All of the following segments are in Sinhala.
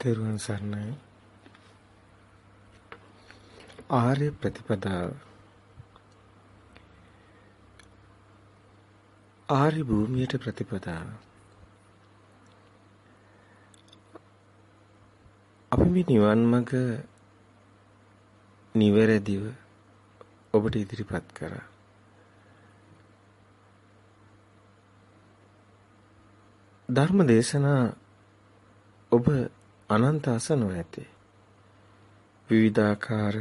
තෙරුවන් සරණයි. ආර්ය ප්‍රතිපදාව ආර්ය භූමියට ප්‍රතිපදාව අපි මේ නිවන් මඟ නිවැරදිව ඔබට ඉදිරිපත් කරා. ධර්ම දේශනා ඔබ අනන්ත අසනෝ ඇති. විවිධාකාර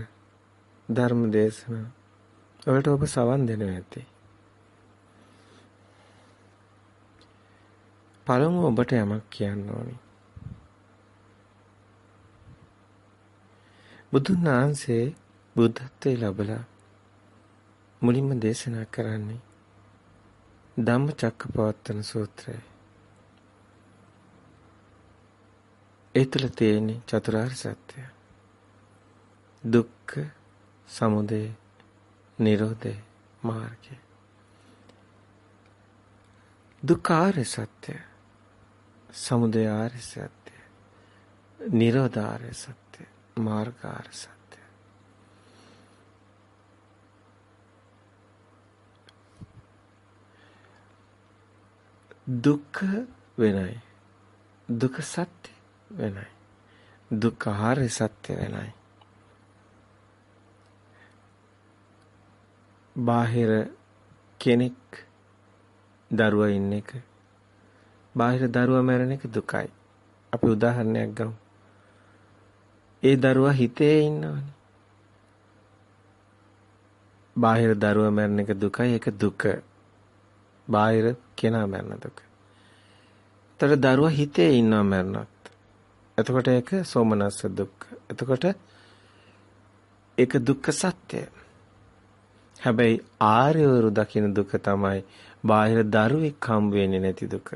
ධර්ම දේශනා වලට ඔබ සවන් දෙනවා ඇති. පළමුව ඔබට යමක් කියන්න ඕනි. බුදුන් වහන්සේ බුද්ධත්වයේ ලැබලා මුලින්ම දේශනා කරන්නේ ධම්මචක්කපවත්තන සූත්‍රයයි. ඒ තුළ තියෙන චතුරාර්ය සත්‍යය. දුක්ඛ, සමුදය, නිරෝධය, මාර්ගය. දුක්ඛාර්ය සත්‍ය, සමුදය ආර්ය සත්‍ය, නිරෝධ ආර්ය සත්‍ය, මාර්ග ආර්ය සත්‍ය. දුක්ඛ වෙනයි. දුක සත්‍ය වෙනයි. දුක්ඛාරය සත්‍ය වෙනයි. බාහිර කෙනෙක් දරුවා ඉන්න එක බාහිර දරුවා මැරෙන එක දුකයි. අපි උදාහරණයක් ගමු. ඒ දරුවා හිතේ ඉන්නවනේ. බාහිර දරුවා මැරෙන එක දුකයි ඒක දුක. බාහිර කෙනා මැරෙන දුක. ତර දරුවා හිතේ ඉන්නව මැරෙනත්. එතකොට ඒක සෝමනස්ස දුක්ඛ. එතකොට ඒක දුක්ඛ සත්‍යය. හැබැයි ආර්යවරු දකින දුක තමයි බාහිර දරුවෙක් හම්බ වෙන්නේ නැති දුක.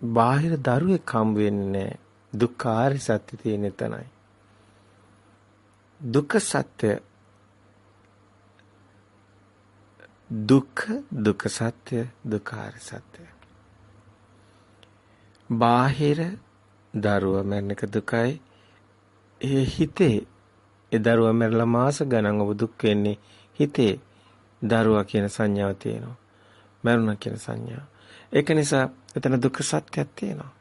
බාහිර දරුවෙක් හම්බ වෙන්නේ නැහැ. දුක්ඛ ආර්ය සත්‍ය තියෙන තැනයි. දුක්ඛ සත්‍ය දුක්ඛ දුක්ඛ සත්‍ය දුක්ඛ ආර්ය සත්‍ය. බාහිර දරුවා මැරෙන එක දුකයි. ඒ හිතේ ඒ දරුවා මැරලා මාස ගණන් ඔබ දුක් වෙන්නේ හිතේ දරුවා කියන සංඥාව තියෙනවා. මැරුණා කියන සංඥාව. ඒක නිසා එතන දුක්ඛ සත්‍යයක් තියෙනවා.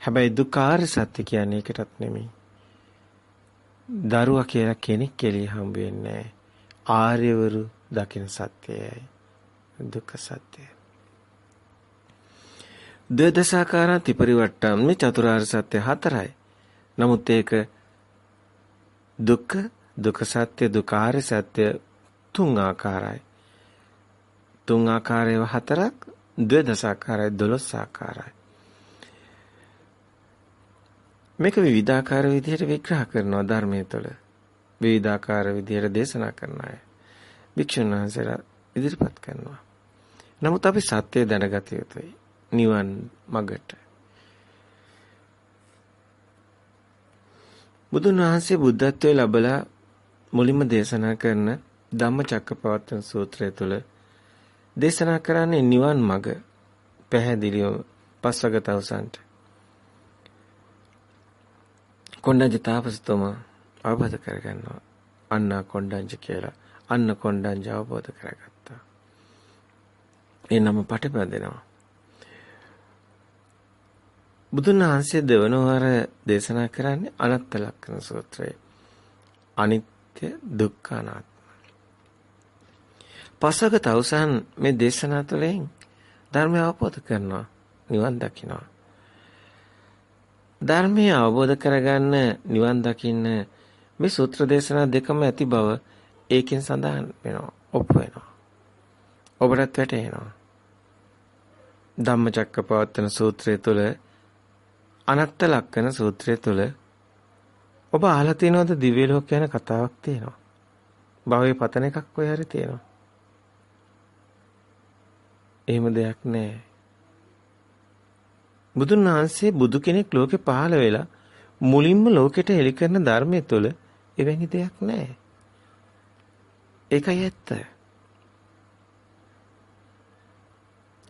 හැබැයි දුක්ඛාර සත්‍ය කියන්නේ ඒකටත් නෙමෙයි. දරුවා කියලා කෙනෙක් එළිය හම්බ වෙන්නේ ආර්යවරු දකින සත්‍යයයි. දුක්ඛ සත්‍යය. ද්වදසාකාරා ත්‍රිපරිවට්ටම් මේ චතුරාර්ය සත්‍ය හතරයි. නමුත් ඒක දුක්ඛ දුක්ඛ සත්‍ය දුකාර්ය සත්‍ය තුන් ආකාරයි. තුන් ආකාරයව හතරක් ද්වදසාකාරයි 12 ආකාරයි. මේක විවිධාකාර විදිහට විග්‍රහ කරනවා ධර්මයේ තුළ. විවිධාකාර විදිහට දේශනා කරන අය. භික්ෂුන් වහන්සේලා ඉදිරිපත් කරනවා. නමුත් අපි සත්‍ය දැනගත යුතුයි. නිවන් මගට. බුදුන් වහන්සේ බුද්ධත්වයේ ලැබලා මුලින්ම දේශනා කරන ධම්මචක්කපවත්තන සූත්‍රය තුළ දේශනා කරන්නේ නිවන් මඟ පැහැදිලිව පස්වග තවුසන්ට. කොණ්ඩඤ්ඤ තාපසතුමා අවබෝධ කරගන්නවා. අන්න කොණ්ඩඤ්ඤ කියලා. අන්න කොණ්ඩඤ්ඤ අවබෝධ කරගත්තා. ඒ නම පටබැඳෙනවා. බුදුන් වහන්සේ දෙවනවර දේශනා කරන්නේ අනත්ත ලක්ෂණ සූත්‍රය. අනිත්‍ය දුක්ඛ අනාත්ම. පසක තවුසන් මේ දේශනා තුළින් ධර්මය අවබෝධ කරනවා නිවන් දකිනවා. ධර්මය අවබෝධ කරගන්න නිවන් දකින්න මේ සූත්‍ර දේශනා දෙකම ඇති බව ඒකෙන් සඳහන් වෙනවා ඔප්පු වෙනවා. ඔබටත් වැටහෙනවා. ධම්මචක්කපවත්තන සූත්‍රය තුළ අනත්ත ලක්කන සූත්‍රය තුල ඔබ අහලා තියෙනවද දිව්‍ය ලෝක යන කතාවක් තියෙනවා. භවයේ පතන එකක් ඔය හරි තියෙනවා. එහෙම දෙයක් නැහැ. බුදුන් වහන්සේ බුදු කෙනෙක් ලෝකේ පහළ වෙලා මුලින්ම ලෝකෙට එලි කරන ධර්මයේ තුල එවැනි දෙයක් නැහැ. ඒකයි ඇත්ත.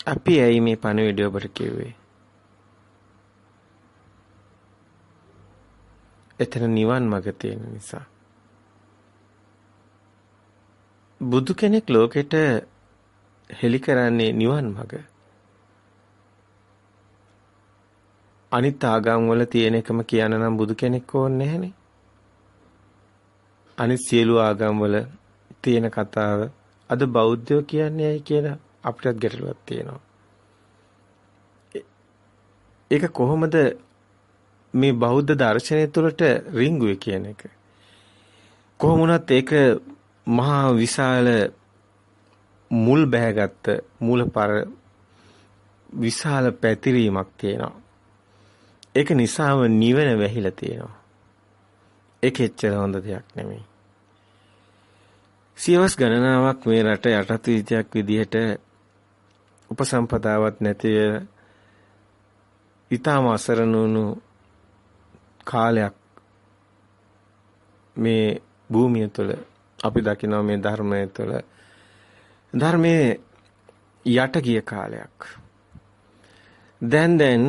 අපි ඇයි මේ පණිවිඩය ඔබට කිව්වේ? එතන නිවන් මඟ තියෙන නිසා. බුදු කෙනෙක් ලෝකෙට හෙළි කරන්නේ නිවන් මඟ. අනිත් ආගම් වල තියෙන එකම කියන්න නම් බුදු කෙනෙක් ඕනේ නැහනේ. අනිත් සියලු ආගම් වල තියෙන කතාව අද බෞද්ධයෝ කියන්නේ ඇයි කියලා අපිටත් ගැටලුවක් තියෙනවා. ඒක කොහොමද මේ බෞද්ධ දර්ශනය තුළට රිංගුවේ කියන එක. කොහොම වුණත් ඒක මහා විශාල මුල් බැහැගත්ත මූලපර විශාල පැතිරීමක් තියෙනවා. ඒක නිසාම නිවන වැහිලා තියෙනවා. ඒක එච්චර හොඳ දෙයක් නෙමෙයි. සියවස් ගණනාවක් මේ රට යටත් විද්‍යාවක් විදිහට උපසම්පදාවත් නැතිව ඊටම අසරණ වුණු කාලයක් මේ භූමිය තුළ අපි දකිනවා මේ ධර්මය තුළ ධර්මයේ යට ගිය කාලයක්. දැන් දැන්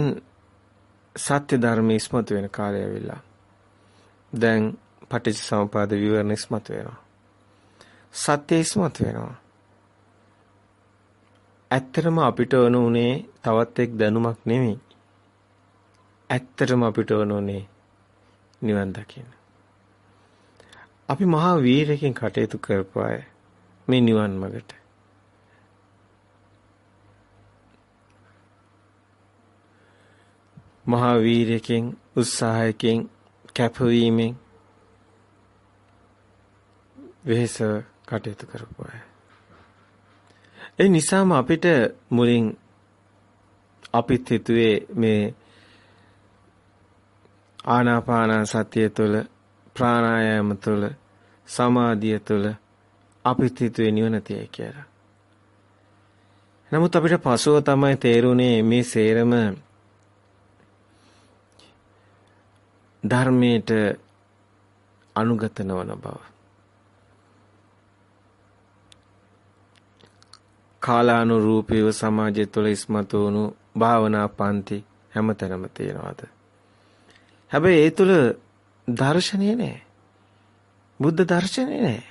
සත්‍ය ධර්ම ඉස්මතු වෙන කාලය ඇවිල්ලා. දැන් පටිච්ච සමුපාද විවරණ ඉස්මතු වෙනවා. සත්‍ය ඉස්මතු වෙනවා. ඇත්තටම අපිට ඕන උනේ තවත් එක් දැනුමක් නෙමෙයි. ඇත්තටම අපිට ඕන උනේ නිවන් දකින්න. අපි මහා වීරයෙන් කටයුතු කරපුවාය මේ නිවන් මගට. මහා වීරයෙන් උත්සාහයෙන් කැපවීමෙන් වෙහස කටයුතු කරපුවාය. ඒ නිසාම අපිට මුලින් අපිත් හිතුවේ මේ ආනාපාන සතිය තුළ ප්‍රාණායාම තුළ සමාධිය තුළ අපිත් හිතුවේ නිවන තියයි කියලා. නමුත් අපිට පසුව තමයි තේරුනේ මේ සේරම ධර්මයට අනුගත නොවන බව. කාලානුරූපීව සමාජය තුළ ඉස්මතු වුණු භාවනා පන්ති හැමතැනම තියෙනවාද? හැබැයි ඒ තුළ දර්ශනය නෑ. බුද්ධ දර්ශනය නෑ.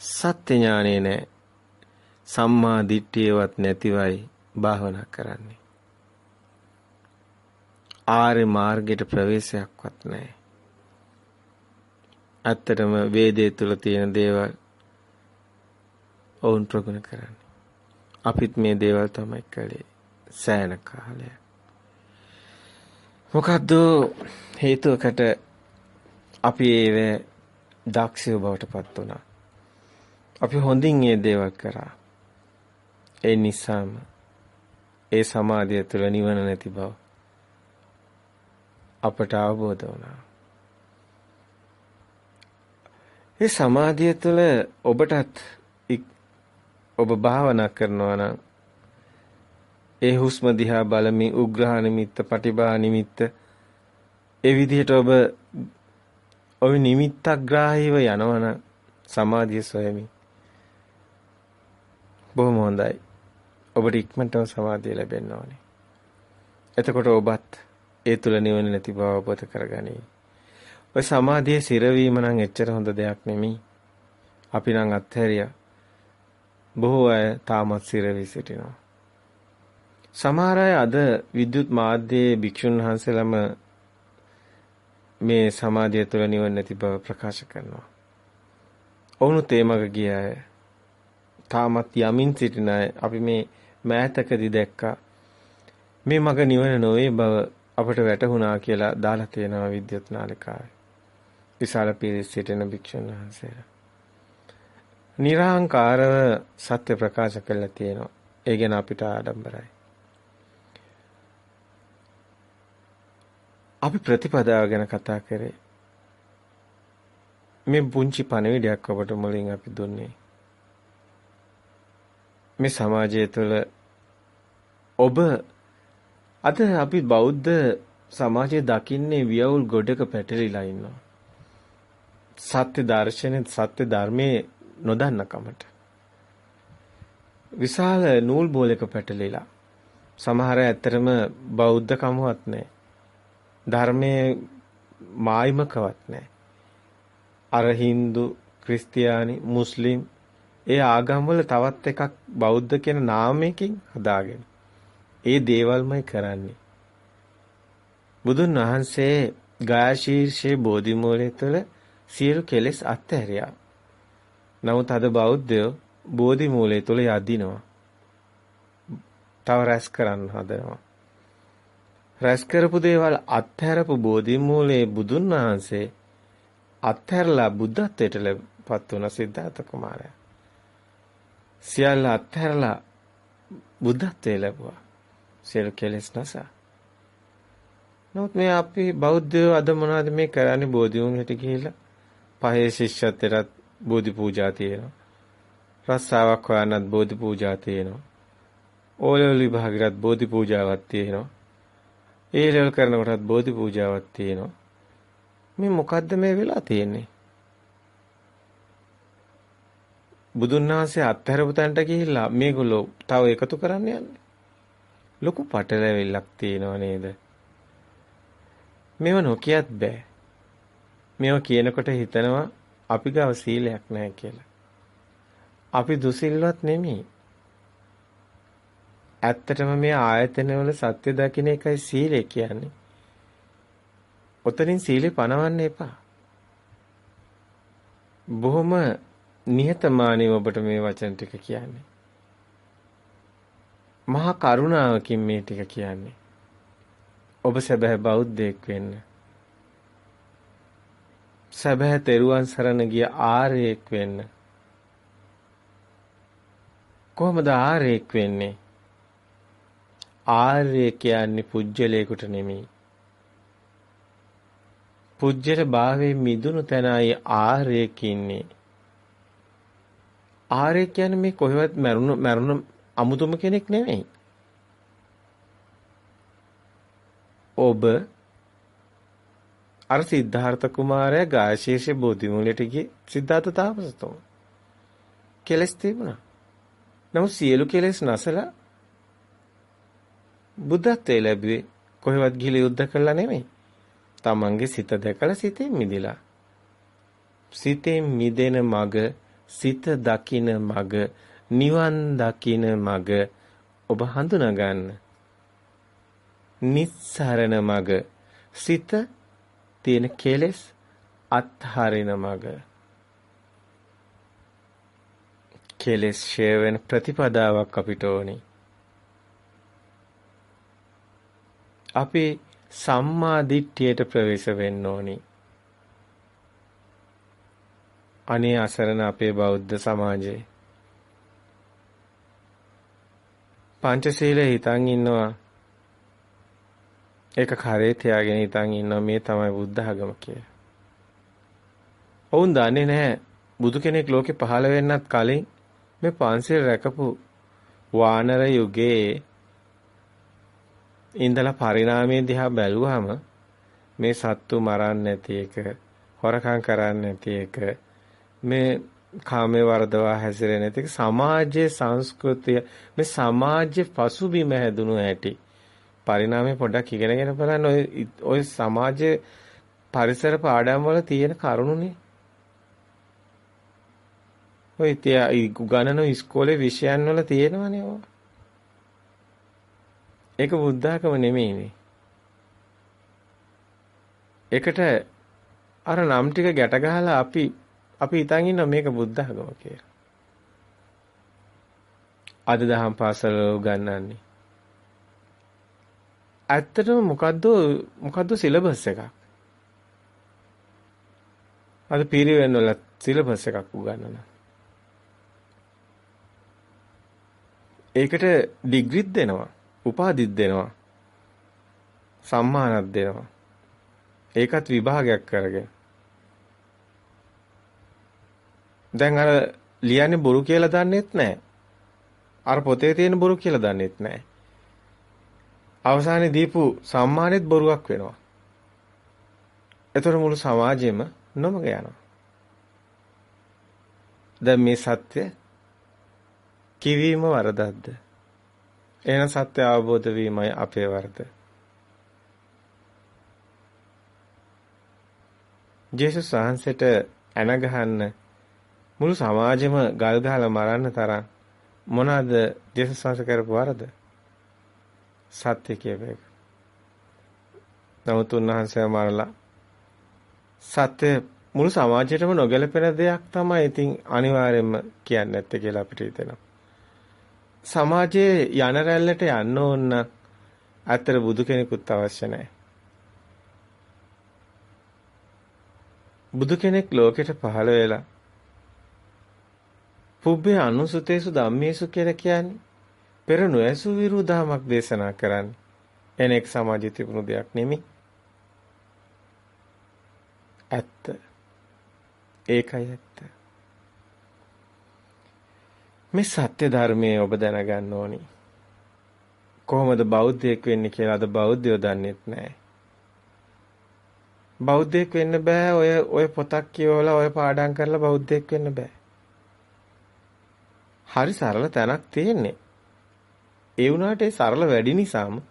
සත්‍ය ඥානෙ නෑ. සම්මා දිට්ඨියවත් නැතිවයි භාවනා කරන්නේ. ආර්ය මාර්ගයට ප්‍රවේශයක්වත් නැහැ. ඇත්තටම වේදේ තුල තියෙන දේවල් ඔවුන් ප්‍රගුණ කරන්නේ. අපිත් මේ දේවල් තමයි කළේ සෑහෙන කාලයක්. මොකද්ද හේතුවකට අපි ඒව දක්ෂය බවට පත් වුණා. අපි හොඳින් මේ දේවල් කරා. ඒ නිසාම ඒ සමාධිය තුළ නිවන නැති බව අපට අවබෝධ වුණා. ඒ සමාධිය තුළ ඔබටත් ඔබ භාවනා කරනවා නම් ඒ හුස්ම දිහා බලමින් උග්‍රහ නිමිත්ත, පටිභා නිමිත්ත ඒ විදිහට ඔබ ඔය නිමිත්තග්‍රාහීව යනවන සමාධිය සොයමින් බොහොම හොඳයි. ඔබට ඉක්මනටම සමාධිය ලැබෙන්න ඕනේ. එතකොට ඔබත් ඒ තුල නිවන නැති බව අවබෝධ කරගනී. ඔය සමාධියේ සිරවීම නම් එච්චර හොඳ දෙයක් නෙමෙයි. අපි නම් අත්හැරියා. බොහෝ අය තාමත් සිරවි සිටිනවා. සමහර අය අද විද්‍යුත් මාධ්‍යයේ භික්ෂුන් වහන්සේලම මේ සමාධිය තුළ නිවන නැති බව ප්‍රකාශ කරනවා. ඔවුනුත් ඒ මග ගිය අය තාමත් යමින් සිටින අය අපි මේ මෑතකදී දැක්කා. මේ මග නිවන නොවේ බව අපට වැටහුණා කියලා දාලා තියෙනවා විද්‍යුත් නාලිකාවේ. විශාල පිරිස් සිටින භික්ෂුන් වහන්සේලා. නිර්හංකාරව සත්‍ය ප්‍රකාශ කළා තියෙනවා. ඒ ගැන අපිට ආඩම්බරයි. අපි ප්‍රතිපදාව ගැන කතා කරේ. මේ පුංචි පණවිඩයක් ඔබට මුලින් අපි දුන්නේ. මේ සමාජය තුළ ඔබ අද අපි බෞද්ධ සමාජය දකින්නේ වියවුල් ගොඩක පැටලිලා ඉන්නවා. සත්‍ය දර්ශනේ සත්‍ය ධර්මයේ නොදන්න කමට. විශාල නූල් බෝලක පැටලිලා. සමහර ඇත්තරම බෞද්ධ කමවත් නැහැ. ධර්මයේ මායිමකවත් නැහැ. අර Hindu, ක්‍රිස්තියානි, මුස්ලිම් ඒ ආගම්වල තවත් එකක් බෞද්ධ කියන නාමයකින් හදාගෙන ඒ දේවල්මයි කරන්නේ. බුදුන් වහන්සේ ගායශීර්ෂයේ බෝධි මූලය තුළ සියලු කෙලෙස් අත්හැරියා. නමුත් අද බෞද්ධයෝ බෝධි මූලය තුළ යදිනවා. තව රැස් කරන්න හදනවා. රැස් කරපු දේවල් අත්හැරපු බෝධි මූලයේ බුදුන් වහන්සේ අත්හැරලා බුද්ධත්වයට පත් වුණ සිද්ධාර්ථ කුමාරයා. සියල්ල අත්හැරලා බුද්ධත්වයේ ලැබුවා. සියලු කෙලෙස් නැසා. නමුත් මේ අපි බෞද්ධයෝ අද මොනවද මේ කරන්නේ බෝධිවුන් හිට ගිහිල්ලා පහේ ශිෂ්‍යත්වයට බෝධි පූජා තියෙනවා. රස්සාවක් හොයන්නත් බෝධි පූජා තියෙනවා. ඕලෙවල් විභාගයටත් බෝධි පූජාවක් තියෙනවා. ඒ ලෙවල් කරනකොටත් බෝධි පූජාවක් තියෙනවා. මේ මොකද්ද මේ වෙලා තියෙන්නේ? බුදුන් වහන්සේ අත්හැරපු තැනට ගිහිල්ලා මේගොල්ලෝ තව එකතු කරන්න යන්නේ. ලොකු පටලැවිල්ලක් තියෙනව නේද? මේව නොකියත් බෑ. මේව කියනකොට හිතනවා අපි ගාව සීලයක් නැහැ කියලා. අපි දුසිල්වත් නෙමෙයි. ඇත්තටම මේ ආයතනවල සත්‍ය දකින්න එකයි සීලය කියන්නේ. ඔතනින් සීලේ පනවන්න එපා. බොහොම නිහතමානීව ඔබට මේ වචන ටික කියන්නේ. මහා කරුණාවකින් මේ ටික කියන්නේ. ඔබ සැබෑ බෞද්ධයෙක් වෙන්න. සැබෑ තෙරුවන් සරණ ගිය ආර්යෙක් වෙන්න. කොහොමද ආර්යෙක් වෙන්නේ? ආර්ය කියන්නේ පුජ්‍යලයකට නෙමෙයි. පුජ්‍යල භාවයේ මිදුණු තැනයි ආර්යෙක් ඉන්නේ. ආර්ය කියන්නේ මේ කොහෙවත් මරුණ මරුණ අමුතුම කෙනෙක් නෙමෙයි. ඔබ අර සිද්ධාර්ථ කුමාරයා ගාශීර්ෂ බෝධි මූලයට ගියේ සිද්ධාර්ථ තාපසතුමා. කෙලස් තිබුණා. නමුත් සියලු කෙලස් නැසලා බුද්ධත්වයේ ලැබුවේ කොහෙවත් ගිහිලා යුද්ධ කළා නෙමෙයි. තමන්ගේ සිත දැකලා සිතෙන් මිදිලා. සිතෙන් මිදෙන මග, සිත දකින මග, නිවන් දකින මග ඔබ හඳුනා ගන්න. නිස්සරණ මග, සිත තියෙන කෙලෙස් අත්හරින මග. කෙලෙස් ෂේ වෙන ප්‍රතිපදාවක් අපිට ඕනේ. අපි සම්මා දිට්ඨියට ප්‍රවේශ වෙන්න ඕනි. අනේ අසරණ අපේ බෞද්ධ සමාජයේ පංචශීලයේ හිතන් ඉන්නවා ඒක කරේ තියාගෙන හිතන් ඉන්නවා මේ තමයි බුද්ධ ආගම කියලා. ඔවුන් දන්නේ නැහැ බුදු කෙනෙක් ලෝකේ පහළ වෙන්නත් කලින් මේ පංචශීල රැකපු වානර යුගයේ ඉඳලා පරිණාමයේ දිහා බැලුවාම මේ සත්තු මරන්නේ නැති එක, හොරකම් කරන්නේ නැති එක, මේ කාමයේ වර්ධවා හැසිරෙන්නේ නැති එක සමාජයේ සංස්කෘතිය මේ සමාජයේ පසුබිම හැදුණු ඇති. පරිණාමය පොඩ්ඩක් ඉගෙනගෙන බලන්න ඔය ඔය සමාජයේ පරිසර පාඩම් වල තියෙන කරුණුනේ. ඔය තියා උගන්නන ඉස්කෝලේ විෂයන් වල තියෙනවනේ ඔය. ඒක බුද්ධාගම නෙමෙයිනේ. ඒකට අර නම් ටික ගැට ගහලා අපි අපි හිතන් ඉන්නවා මේක බුද්ධාගම කියලා. අද දහම් පාසල උගන්වන්නේ. ඇත්තටම මොකද්ද මොකද්ද සිලබස් එකක්? අද පිරිවෙන් වල සිලබස් එකක් උගන්වනවා. ඒකට ඩිග්‍රීත් දෙනවා. උපාදිත් දෙනවා. සම්මානත් දෙනවා. ඒකත් විභාගයක් කරගෙන. දැන් අර ලියන්නේ බොරු කියලා දන්නෙත් නැහැ. අර පොතේ තියෙන බොරු කියලා දන්නෙත් නැහැ. අවසානයේ දීපු සම්මානෙත් බොරුවක් වෙනවා. ඒතර මුළු සමාජෙම නොමග යනවා. දැන් මේ සත්‍ය කිවීම වරදක්ද? එහෙනම් සත්‍ය අවබෝධ වීමයි අපේ වරද. ජේසුස් වහන්සේට ඇන ගහන්න මුළු සමාජෙම ගල් ගහලා මරන්න තරම් මොනවාද ජේසුස් වහන්සේ කරපු වරද? සත්‍ය කියප එක. නමුත් උන්වහන්සේ මරලා සත්‍ය මුළු සමාජයටම නොගැලපෙන දෙයක් තමයි ඉතින් අනිවාර්යයෙන්ම කියන්නේ නැත්තේ කියලා අපිට හිතෙනවා. සමාජයේ යන රැල්ලට යන්න ඕන අතර බුදු කෙනෙකුත් අවශ්‍ය නැහැ. බුදු කෙනෙක් ලෝකෙට පහළ වෙලා පුබ්බේ අනුසුතේසු ධම්මේසු කියලා කියන්නේ පෙර නොඇසු විරුදාමක් දේශනා කරන්නේ. එනෙක් සමාජයේ තිබුණු දෙයක් නෙමෙයි. ඇත්ත. ඒකයි ඇත්ත. මේ සත්‍ය ධර්මයේ ඔබ දැනගන්න ඕනි. කොහොමද බෞද්ධයෙක් වෙන්නේ කියලා අද බෞද්ධයෝ දන්නෙත් නැහැ. බෞද්ධයෙක් වෙන්න බෑ ඔය ඔය පොතක් කියවලා ඔය පාඩම් කරලා බෞද්ධයෙක් වෙන්න බෑ. හරි සරල තැනක් තියෙන්නේ. ඒ වුණාට ඒ සරල වැඩි නිසාම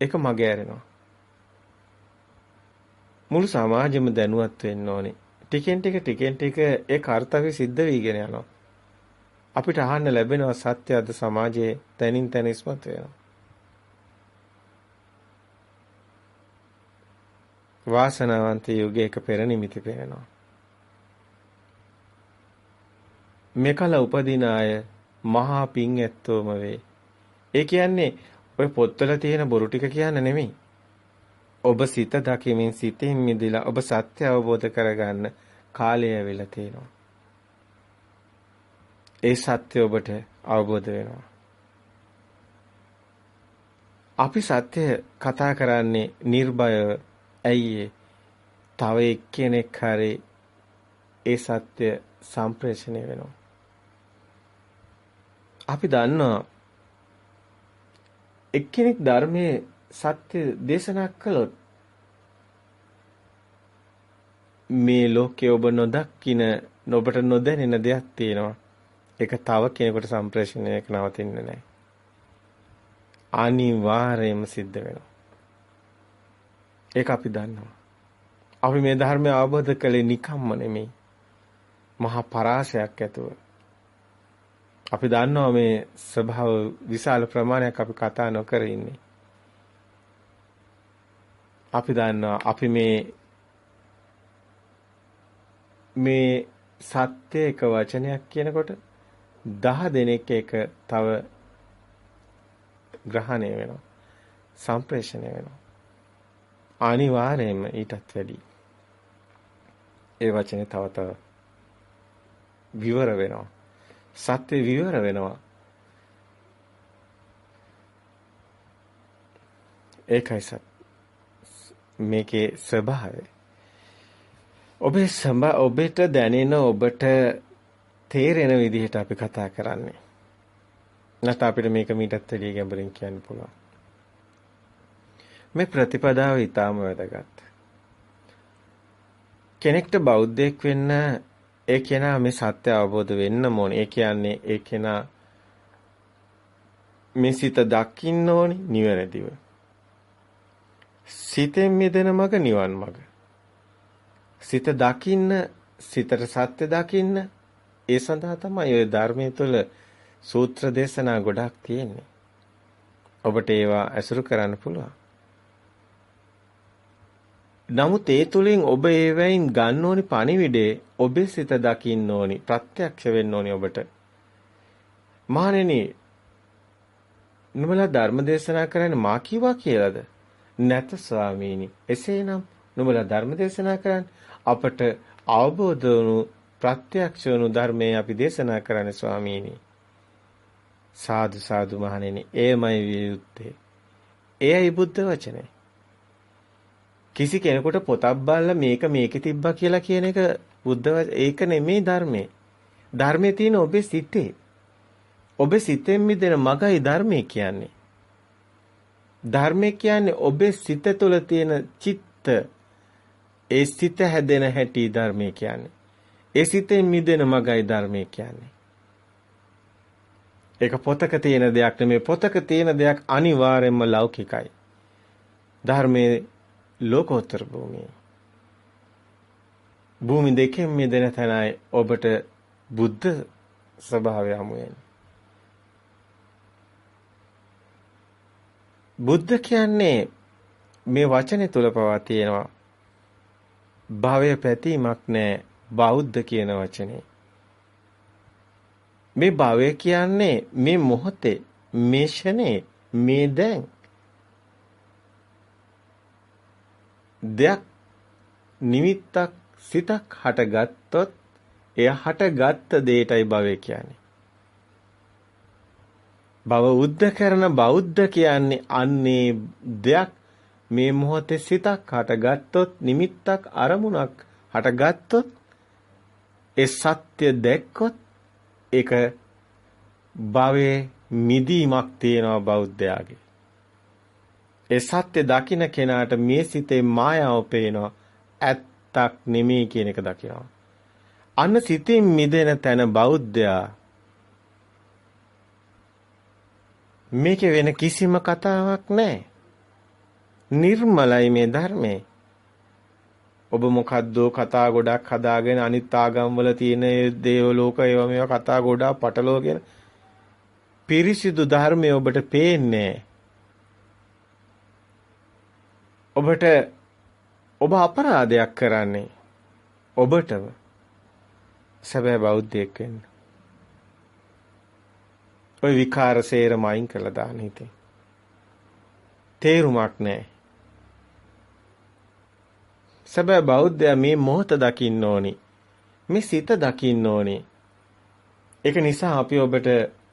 ඒක මගේ ඇරෙනවා. මුළු සමාජෙම දැනුවත් වෙන්න ඕනේ. ටිකෙන් ටික ටිකෙන් ටික ඒ කාර්යය සිද්ධ වීගෙන යනවා. අපිට අහන්න ලැබෙනවා සත්‍ය අද සමාජයේ තනින් තන ඉස්මතු වෙනවා. වාසනාවන්ත යුගයක පෙර නිමිති පේනවා. මෙකල උපදින අය මහා පිං ඇත්තෝම වේ. ඒ කියන්නේ ඔය පොත්වල තියෙන බොරු ටික කියන්න නෙමෙයි. ඔබ සිත දකිමින් සිතින් මිදලා ඔබ සත්‍ය අවබෝධ කරගන්න කාලය ඇවිල්ලා තියෙනවා. ඒ සත්‍ය ඔබට අවබෝධ වෙනවා. අපි සත්‍ය කතා කරන්නේ නිර්භය ඇයි තව එක්කෙනෙක් හරි ඒ සත්‍ය සම්ප්‍රේෂණය වෙනවා. අපි දන්නවා එක්කෙනෙක් ධර්මයේ සත්‍ය දේශනා කළොත් මේ ලෝකයේ ඔබ නොදක්කින ඔබට නොදැනෙන දෙයක් තියෙනවා. ඒක තව කෙනෙකුට සම්ප්‍රේෂණයක නවතින්නේ නැහැ. අනිවාර්යයෙන්ම සිද්ධ වෙනවා. ඒක අපි දන්නවා. අපි මේ ධර්මය අවබෝධ කළේ නිකම්ම නෙමෙයි. මහා පරාසයක් ඇතුව. අපි දන්නවා මේ ස්වභාව විශාල ප්‍රමාණයක් අපි කතා නොකර ඉන්නේ. අපි දන්නවා අපි මේ මේ සත්‍ය එක වචනයක් කියනකොට දහ දෙනෙක් එක තව ග්‍රහණය වෙනවා සම්ප්‍රේෂණය වෙනවා අනිවාර්යයෙන්ම ඊටත් වැඩි ඒ වචනේ තව තව විවර වෙනවා සත්‍ය විවර වෙනවා. ඒකයි සත් මේකේ ස්වභාවය. ඔබේ සම්බ ඔබට දැනෙන ඔබට තේරෙන විදිහට අපි කතා කරන්නේ. නැත්නම් අපිට මේක මීටත් වැඩිය ගැඹුරින් කියන්න පුළුවන්. මේ ප්‍රතිපදාව ඊටාම වැදගත්. කෙනෙක්ට බෞද්ධයෙක් වෙන්න ඒ කෙනා මේ සත්‍ය අවබෝධ වෙන්න ඕනේ. ඒ කියන්නේ ඒ කෙනා මේ සිත දකින්න ඕනේ නිවැරදිව. සිතෙන් මිදෙන මග නිවන් මග. සිත දකින්න සිතට සත්‍ය දකින්න ඒ සඳහා තමයි ওই ධර්මයේ තුල සූත්‍ර දේශනා ගොඩක් තියෙන්නේ. ඔබට ඒවා ඇසුරු කරන්න පුළුවන්. නමුත් ඒ තුලින් ඔබ ඒවයින් ගන්න ඕනි පණිවිඩේ ඔබේ සිත දකින්න ඕනි ප්‍රත්‍යක්ෂ වෙන්න ඕනි ඔබට. මහණෙනි නුඹලා ධර්ම දේශනා කරන්නේ මා කිව්වා කියලාද? නැත ස්වාමීනි. එසේනම් නුඹලා ධර්ම දේශනා කරන්නේ අපට අවබෝධ වුණු ප්‍රත්‍යක්ෂ වුණු ධර්මයේ අපි දේශනා කරන්නේ ස්වාමීනි. සාදු සාදු මහණෙනි. එයමයි විය යුත්තේ. එයයි බුද්ධ වචනේ. කිසි කෙනෙකුට පොතක් බලලා මේක මේකේ තිබ්බා කියලා කියන එක බුද්ධ ඒක නෙමෙයි ධර්මයේ. ධර්මයේ තියෙන ඔබේ සිතේ. ඔබේ සිතෙන් මිදෙන මගයි ධර්මයේ කියන්නේ. ධර්මයේ කියන්නේ ඔබේ සිත තුළ තියෙන චිත්ත ඒ සිත හැදෙන හැටි ධර්මයේ කියන්නේ. ඒ සිතෙන් මිදෙන මගයි ධර්මයේ කියන්නේ. ඒක පොතක තියෙන දෙයක් නෙමෙයි පොතක තියෙන දෙයක් අනිවාර්යයෙන්ම ලෞකිකයි. ධර්මයේ ලෝකෝත්තර භූමිය. භූමි දෙකෙන් මිදෙන තැනයි ඔබට බුද්ධ ස්වභාවය හමු වෙන්නේ. බුද්ධ කියන්නේ මේ වචනේ තුල පවා තියෙනවා භවය පැතීමක් නැහැ බෞද්ධ කියන වචනේ. මේ භවය කියන්නේ මේ මොහොතේ මේ ෂනේ මේ දැන් දෙයක් නිමිත්තක් සිතක් හටගත්තොත් එය හටගත්ත දෙයටයි භවය කියන්නේ. භව උද්ද කරන බෞද්ධ කියන්නේ අන්නේ දෙයක් මේ මොහොතේ සිතක් හටගත්තොත් නිමිත්තක් අරමුණක් හටගත්තොත් ඒ සත්‍ය දැක්කොත් ඒක භවයේ මිදීමක් තියෙනවා බෞද්ධයාගේ. ඒ සත්‍ය දකින්න කෙනාට මේ සිතේ මායාව පේනවා ඇත්තක් නෙමෙයි කියන එක දකිනවා. අන්න සිතින් මිදෙන තැන බෞද්ධයා මේකේ වෙන කිසිම කතාවක් නැහැ. නිර්මලයි මේ ධර්මයේ. ඔබ මොකද්දෝ කතා ගොඩක් හදාගෙන අනිත් ආගම්වල තියෙන දේව ලෝක ඒවා මේවා කතා ගොඩක් පටලවගෙන පිරිසිදු ධර්මය ඔබට පේන්නේ ඔබට ඔබ අපරාධයක් කරන්නේ ඔබටම සැබෑ බෞද්ධයෙක් වෙන්න. ওই විකාර සේරම අයින් කළා දාන හිතේ. තේරුමක් නැහැ. සැබෑ බෞද්ධයා මේ මොහොත දකින්න ඕනි. මේ සිත දකින්න ඕනි. ඒක නිසා අපි ඔබට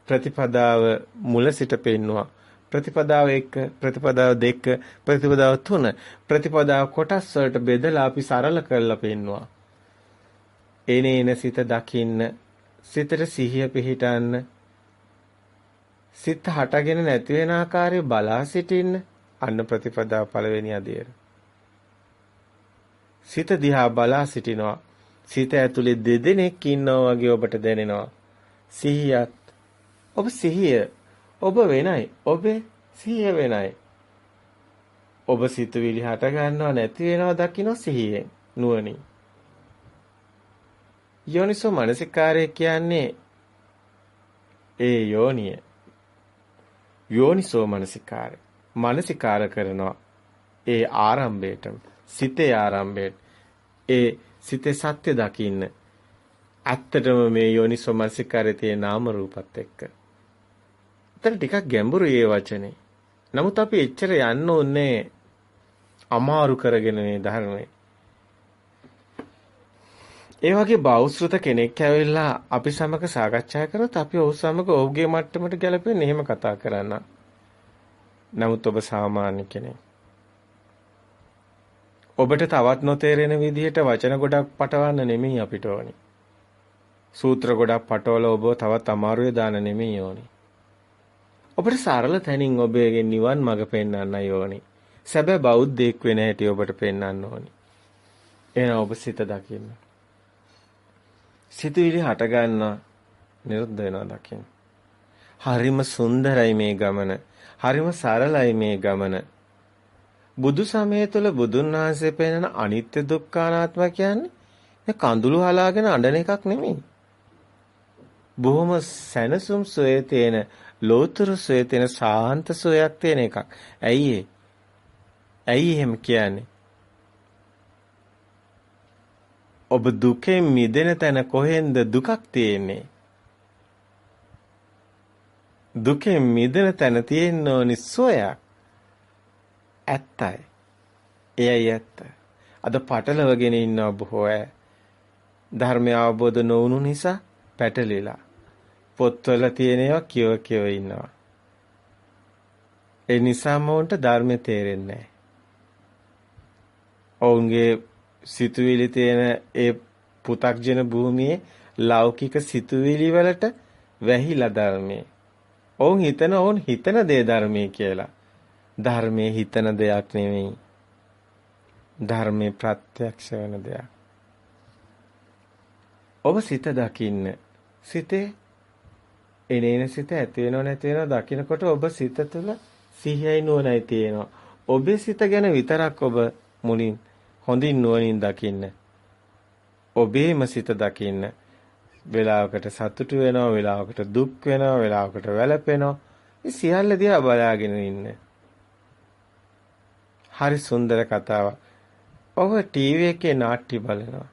ප්‍රතිපදාව මුල සිට පෙන්නවා. ප්‍රතිපදාව 1 ප්‍රතිපදාව 2 ප්‍රතිපදාව 3 ප්‍රතිපදාව කොටස් වලට බෙදලා අපි සරල කරලා පෙන්නවා. එනේන සිත දකින්න සිතට සිහිය පිහිටන්න සිත හටගෙන නැති වෙන ආකාරය බලා සිටින්න අන්න ප්‍රතිපදාව පළවෙනි අදියර. සිත දිහා බලා සිටිනවා. සිත ඇතුලේ දෙදෙනෙක් ඉන්නවා වගේ ඔබට දැනෙනවා. සිහියත් ඔබ සිහිය ඔබ වෙනයි. ඔබේ සිහිය වෙනයි. ඔබ සිතුවිලි හට ගන්නව නැති වෙනව දකින්න සිහියෙන් නුවණින්. යෝනිසෝ මනසිකාරය කියන්නේ ඒ යෝනිය. යෝනිසෝ මනසිකාරය. මනසිකාර කරනවා ඒ ආරම්භයටම සිතේ ආරම්භයට ඒ සිතේ සත්‍ය දකින්න ඇත්තටම මේ යෝනිසෝ මනසිකාරයේ තියෙන නාම රූපත් එක්ක. එතන ටිකක් ගැඹුරුයි මේ වචනේ. නමුත් අපි එච්චර යන්න ඕනේ අමාරු කරගෙන මේ ධර්මයේ. ඒ වගේ බෞද්ධ කෙනෙක් ඇවිල්ලා අපි සමග සාකච්ඡා කරොත් අපි ඔහු සමග ඔහුගේ මට්ටමට ගැලපෙන්න එහෙම කතා කරන්න. නමුත් ඔබ සාමාන්‍ය කෙනෙක්. ඔබට තවත් නොතේරෙන විදිහට වචන ගොඩක් පටවන්න නෙමෙයි අපිට ඕනි. සූත්‍ර ගොඩක් පටවල ඔබ තවත් අමාරුවේ දාන්න නෙමෙයි ඕනි. ඔබට සරල තැනින් ඔබගේ නිවන් මඟ පෙන්වන්නයි ඕනි. සැබෑ බෞද්ධයෙක් වෙන හැටි ඔබට පෙන්වන්න ඕනි. එහෙනම් ඔබ සිත දකින්න. සිතුවිලි හට ගන්නවා නිරුද්ධ වෙනවා දකින්න. හරිම සුන්දරයි මේ ගමන. හරිම සරලයි මේ ගමන. බුදු සමය තුළ බුදුන් වහන්සේ පෙන්වන අනිත්‍ය දුක්ඛ අනාත්ම කියන්නේ මේ කඳුළු හලාගෙන අඬන එකක් නෙමෙයි. බොහොම සැනසුම් සොයේ තියෙන ලෝතර සොයේ තියෙන සාන්ත සොයක් තියෙන එකක්. ඇයි ඇයි එහෙම කියන්නේ? ඔබ දුකෙන් මිදෙන තැන කොහෙන්ද දුකක් තියෙන්නේ? දුකෙන් මිදෙන තැන තියෙන්න ඕනි සොයක්. ඇත්තයි. එයයි ඇත්ත. අද පටලවගෙන ඉන්න බොහෝ අය ධර්මය අවබෝධ නොවුණු නිසා පැටලිලා පොත්වල තියෙන ඒවා කියව කියව ඉන්නවා. ඒ නිසාම උන්ට ධර්මය තේරෙන්නේ නැහැ. ඔවුන්ගේ සිතුවිලි තියෙන ඒ පු탁ජන භූමියේ ලෞකික සිතුවිලි වලට වැහිලා ධර්මයේ. ඔවුන් හිතන ඔවුන් හිතන දේ ධර්මයේ කියලා. ධර්මයේ හිතන දෙයක් නෙමෙයි. ධර්මයේ ප්‍රත්‍යක්ෂ වෙන දෙයක්. ඔබ සිත දකින්න. සිතේ එනේන සිත ඇති වෙනව නැති වෙනව දකිනකොට ඔබ සිත තුළ සිහියයි නුවණයි තියෙනවා. ඔබේ සිත ගැන විතරක් ඔබ මුලින් හොඳින් නුවණින් දකින්න. ඔබේම සිත දකින්න වෙලාවකට සතුටු වෙනවා වෙලාවකට දුක් වෙනවා වෙලාවකට වැළපෙනවා මේ සියල්ල දිහා බලාගෙන ඉන්න හරි සුන්දර කතාවක්. ඔබ ටීවී එකේ නාට්‍ය බලනවා.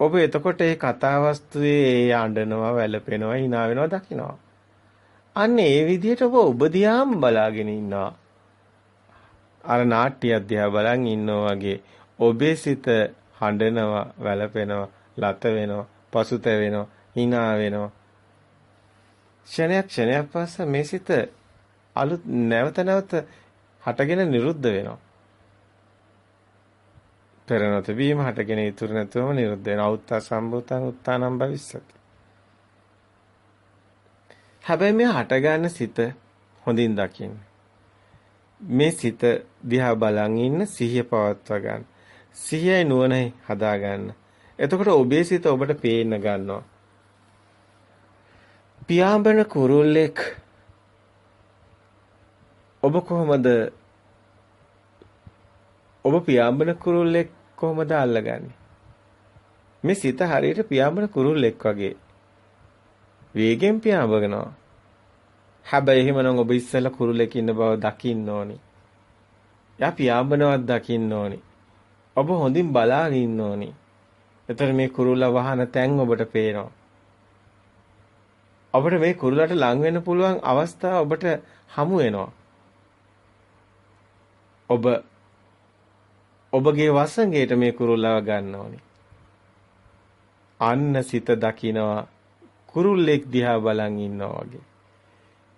ඔබ එතකොට ඒ කතා වස්තුවේ ඒ අඬනවා වැළපෙනවා hina වෙනවා දකිනවා. අන්න ඒ විදිහට ඔබ ඔබ දිහාම බලාගෙන ඉන්නවා. අර නාට්‍ය අධ්‍යා බලන් ඉන්නවා වගේ ඔබේ සිත හඬනවා වැළපෙනවා ලත වෙනවා පසුතැවෙනවා hina වෙනවා. ක්ෂණයක් ක්ෂණයක් පස්සේ මේ සිත අලුත් නැවත නැවත හටගෙන නිරුද්ධ වෙනවා පෙර නොතිබීම හටගෙන ඉතුරු නැතුවම නිරුද්ධ වෙනවා උත්තා සම්භූතං උත්තානම් භවිස්සති හැබැයි මේ හටගන්න සිත හොඳින් දකින්න මේ සිත දිහා බලන් ඉන්න සිහිය පවත්වා ගන්න. සිහියයි නුවණයි හදා ගන්න. එතකොට ඔබේ සිත ඔබට පේන්න ගන්නවා. පියාඹන කුරුල්ලෙක් ඔබ කොහොමද ඔබ පියාඹන කුරුල්ලෙක් කොහොමද අල්ලගන්නේ? මේ සිත හරියට පියාඹන කුරුල්ලෙක් වගේ. වේගෙන් පියාඹනවා. හැබැයි එහෙමනම් ඔබ ඉස්සෙල්ලා කුරුල්ලෙක් ඉන්න බව දකින්න ඕනි. යා පියාඹනවත් දකින්න ඕනි. ඔබ හොඳින් බලාගෙන ඉන්න ඕනි. එතන මේ කුරුල්ලා වහන තැන් ඔබට පේනවා. ඔබට මේ කුරුල්ලට ලං වෙන්න පුළුවන් අවස්ථා ඔබට හමු වෙනවා. ඔබ ඔබගේ වසඟයට මේ කුරුල්ලව ගන්න ඕනි. අන්න සිත දකිනවා කුරුල්ලෙක් දිහා බලන් ඉන්නවා වගේ.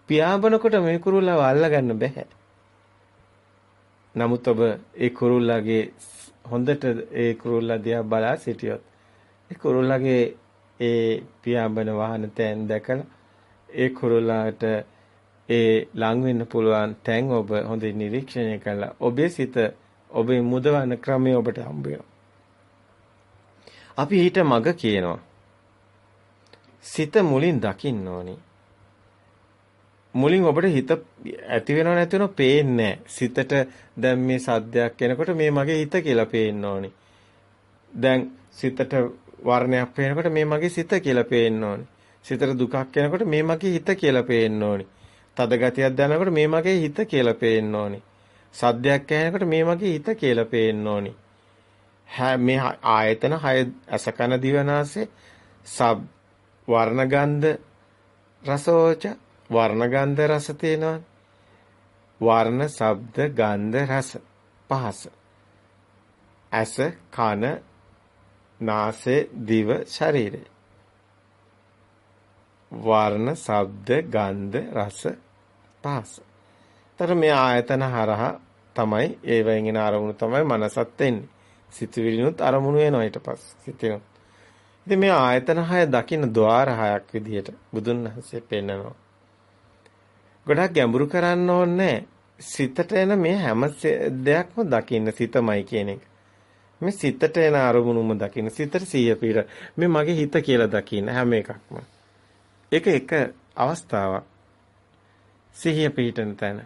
පියාඹනකොට මේ කුරුල්ලව අල්ලගන්න බෑ. නමුත් ඔබ ඒ කුරුල්ලාගේ හොඳට ඒ කුරුල්ලා දිහා බලා සිටියොත් ඒ කුරුල්ලාගේ ඒ පියාඹන වාහන තැන් දැකලා ඒ කුරුල්ලාට ඒ ලං වෙන්න පුළුවන් තැන් ඔබ හොඳින් නිරීක්ෂණය කළා ඔබේ සිත ඔබේ මුදවන ක්‍රමය ඔබට හම්බ වෙනවා. අපි ඊට මග කියනවා. සිත මුලින් දකින්න ඕනේ. මුලින් ඔබට හිත ඇති වෙනව නැති වෙනව පේන්නේ සිතට දැන් මේ සද්දයක් එනකොට මේ මගේ හිත කියලා පේන්න ඕනි. දැන් සිතට වර්ණයක් පේනකොට මේ මගේ සිත කියලා පේන්න ඕනි. සිතට දුකක් එනකොට මේ මගේ හිත කියලා පේන්න ඕනි. තද ගතියක් දැනනකොට මේ මගේ හිත කියලා පේන්න ඕනි. සද්දයක් ඇහෙනකොට මේ මගේ හිත කියලා පේන්න ඕනි. මේ ආයතන හය අසකන දිවනාසේ සබ් වර්ණ ගන්ධ රසෝච වර්ණ ගන්ධ රස තියෙනවනේ. වර්ණ, ශබ්ද, ගන්ධ, රස පහස. ඇස, කන, නාසය, දිව, ශරීරය. වර්ණ, ශබ්ද, ගන්ධ, රස පහස. ඒතර මේ ආයතන හරහා තමයි ඒ වයින් එන අරමුණු තමයි මනසත් එන්නේ. සිතවිලිනුත් අරමුණු වෙනවා ඊට පස්සේ සිතෙනවා. ඉතින් මේ ආයතන හය දකින්න ద్వාර හයක් විදිහට බුදුන් වහන්සේ පෙන්නනවා. ගොඩක් ගැඹුරු කරන්න ඕනේ සිතට එන මේ හැම දෙයක්ම දකින්න සිතමයි කියන එක. මේ සිතට එන අරමුණුම දකින්න සිතට සිය පිට මේ මගේ හිත කියලා දකින්න හැම එකක්ම. ඒක එක අවස්ථාවක්. සිහිය පිටන තැන.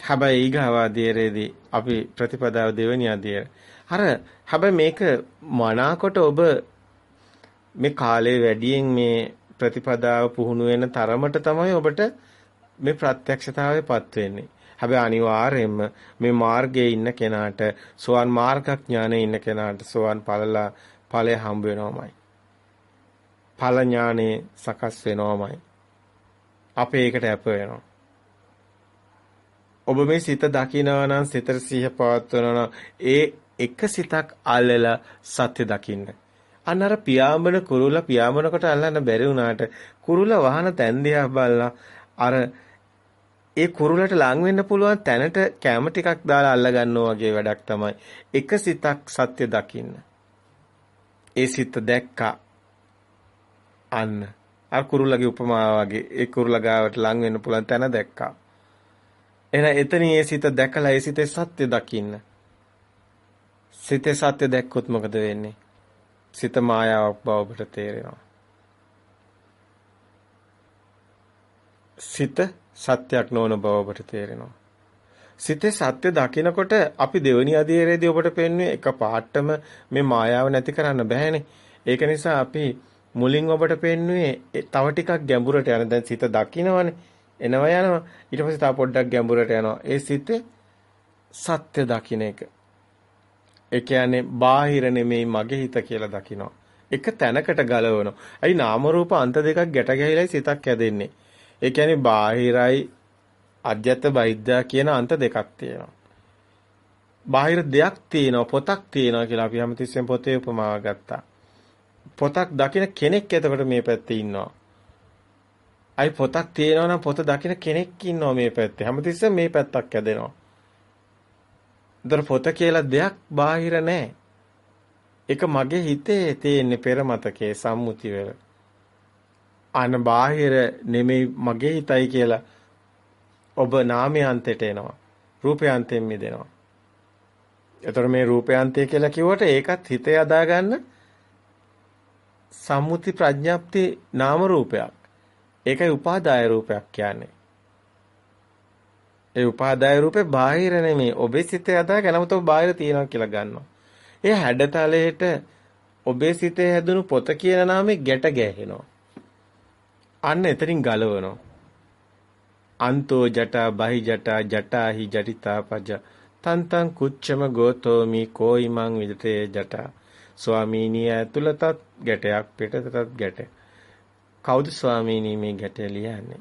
හැබැයි ඊගාවාදීරේදී අපි ප්‍රතිපදාව දෙවෙනි අධ්‍යය. අර හැබැයි මේක මනාකොට ඔබ මේ කාලේ වැඩියෙන් මේ ප්‍රතිපදාව පුහුණු වෙන තරමට තමයි ඔබට මේ ප්‍රත්‍යක්ෂතාවයපත් වෙන්නේ. හැබැයි අනිවාර්යයෙන්ම මේ මාර්ගයේ ඉන්න කෙනාට සෝවන් මාර්ගඥානයේ ඉන්න කෙනාට සෝවන් ඵලලා ඵලය හම්බ වෙනවමයි. ඵල ඥානේ සකස් වෙනවමයි. අපේ ඒකට අප වෙනවා. ඔබ මේ සිත දකිනවා නම් සිතට සිහිය පවත්වනවා නම් ඒ එක සිතක් අල්ලලා සත්‍ය දකින්න. අන්න අර පියාඹන කුරුල්ල පියාඹනකොට අල්ලන්න බැරි වුණාට කුරුල්ල වහන තැන් දිහා බලලා අර ඒ කුරුල්ලට ලං වෙන්න පුළුවන් තැනට කැම ටිකක් දාලා අල්ල ගන්නවා වගේ වැඩක් තමයි එක සිතක් සත්‍ය දකින්න. ඒ සිත දැක්කා අන්න අර කුරුල්ලගේ උපමාව වගේ ඒ කුරුල්ල ගාවට ලං වෙන්න පුළුවන් තැන දැක්කා. එහෙනම් එතනින් ඒ සිත දැකලා ඒ සිතේ සත්‍ය දකින්න. සිතේ සත්‍ය දැක්කොත් මොකද වෙන්නේ? සිත මායාවක් බව ඔබට තේරෙනවා. සිත සත්‍යයක් නොවන බව ඔබට තේරෙනවා. සිතේ සත්‍ය දකිනකොට අපි දෙවනි අධීරයේදී ඔබට පෙන්වන්නේ එක පාටම මේ මායාව නැති කරන්න බෑනේ. ඒක නිසා අපි මුලින් ඔබට පෙන්වුවේ තව ටිකක් ගැඹුරට යන දැන් සිත දකින්නවනේ. එනවා යනවා. ඊට පස්සේ තව පොඩ්ඩක් ගැඹුරට යනවා. ඒ සිතේ සත්‍ය දකින්න එක. ඒ කියන්නේ බාහිර නෙමෙයි මගේ හිත කියලා දකිනවා. එක තැනකට ගලවනවා. ඇයි නාම රූප අන්ත දෙකක් ගැට ගැහිලායි සිතක් හැදෙන්නේ. ඒ කියන්නේ බාහිරයි අධ්‍යත්ත බයිද්දා කියන අන්ත දෙකක් තියෙනවා. බාහිර දෙයක් තියෙනවා පොතක් තියෙනවා කියලා අපි හැමතිස්සෙම පොතේ උපමාව ගත්තා. පොතක් දකින කෙනෙක් එතකොට මේ පැත්තේ ඉන්නවා. අයි පොතක් තියෙනවා නම් පොත දකින කෙනෙක් ඉන්නවා මේ පැත්තේ. හැමතිස්සෙම මේ පැත්තක් ඇදෙනවා. දර පොත කියලා දෙයක් බාහිර නැහැ. ඒක මගේ හිතේ තියෙන පෙර මතකයේ සම්මුති වල. අන බාහිර නෙමෙයි මගේ හිතයි කියලා ඔබ නාමයන්තයට එනවා. රූපයන්තයෙන් මිදෙනවා. එතකොට මේ රූපයන්තය කියලා කිව්වට ඒකත් හිතේ අදා ගන්න සම්මුති ප්‍රඥාප්ති නාම රූපයක්. ඒකයි උපාදාය රූපයක් කියන්නේ. ඒ උපාදාය රූපේ බාහිර නෙමෙයි. ඔබේ සිතේ අදාගෙන නමුත් ඔබ බාහිර තියනවා කියලා ගන්නවා. ඒ හැඩතලයට ඔබේ සිතේ හැදුණු පොත කියන නාමේ ගැට ගැහෙනවා. අන්න එතනින් ගලවනවා. අන්තෝ ජටා බහි ජටා ජටාහි ජටිතා පජ තන්තං කුච්චම ගෝතෝමි කෝයිමං විදතේ ජටා ස්වාමීනිය ඇතුළතත් ගැටයක් පිටතටත් ගැට කවුද ස්වාමීනි මේ ගැටය ලියන්නේ?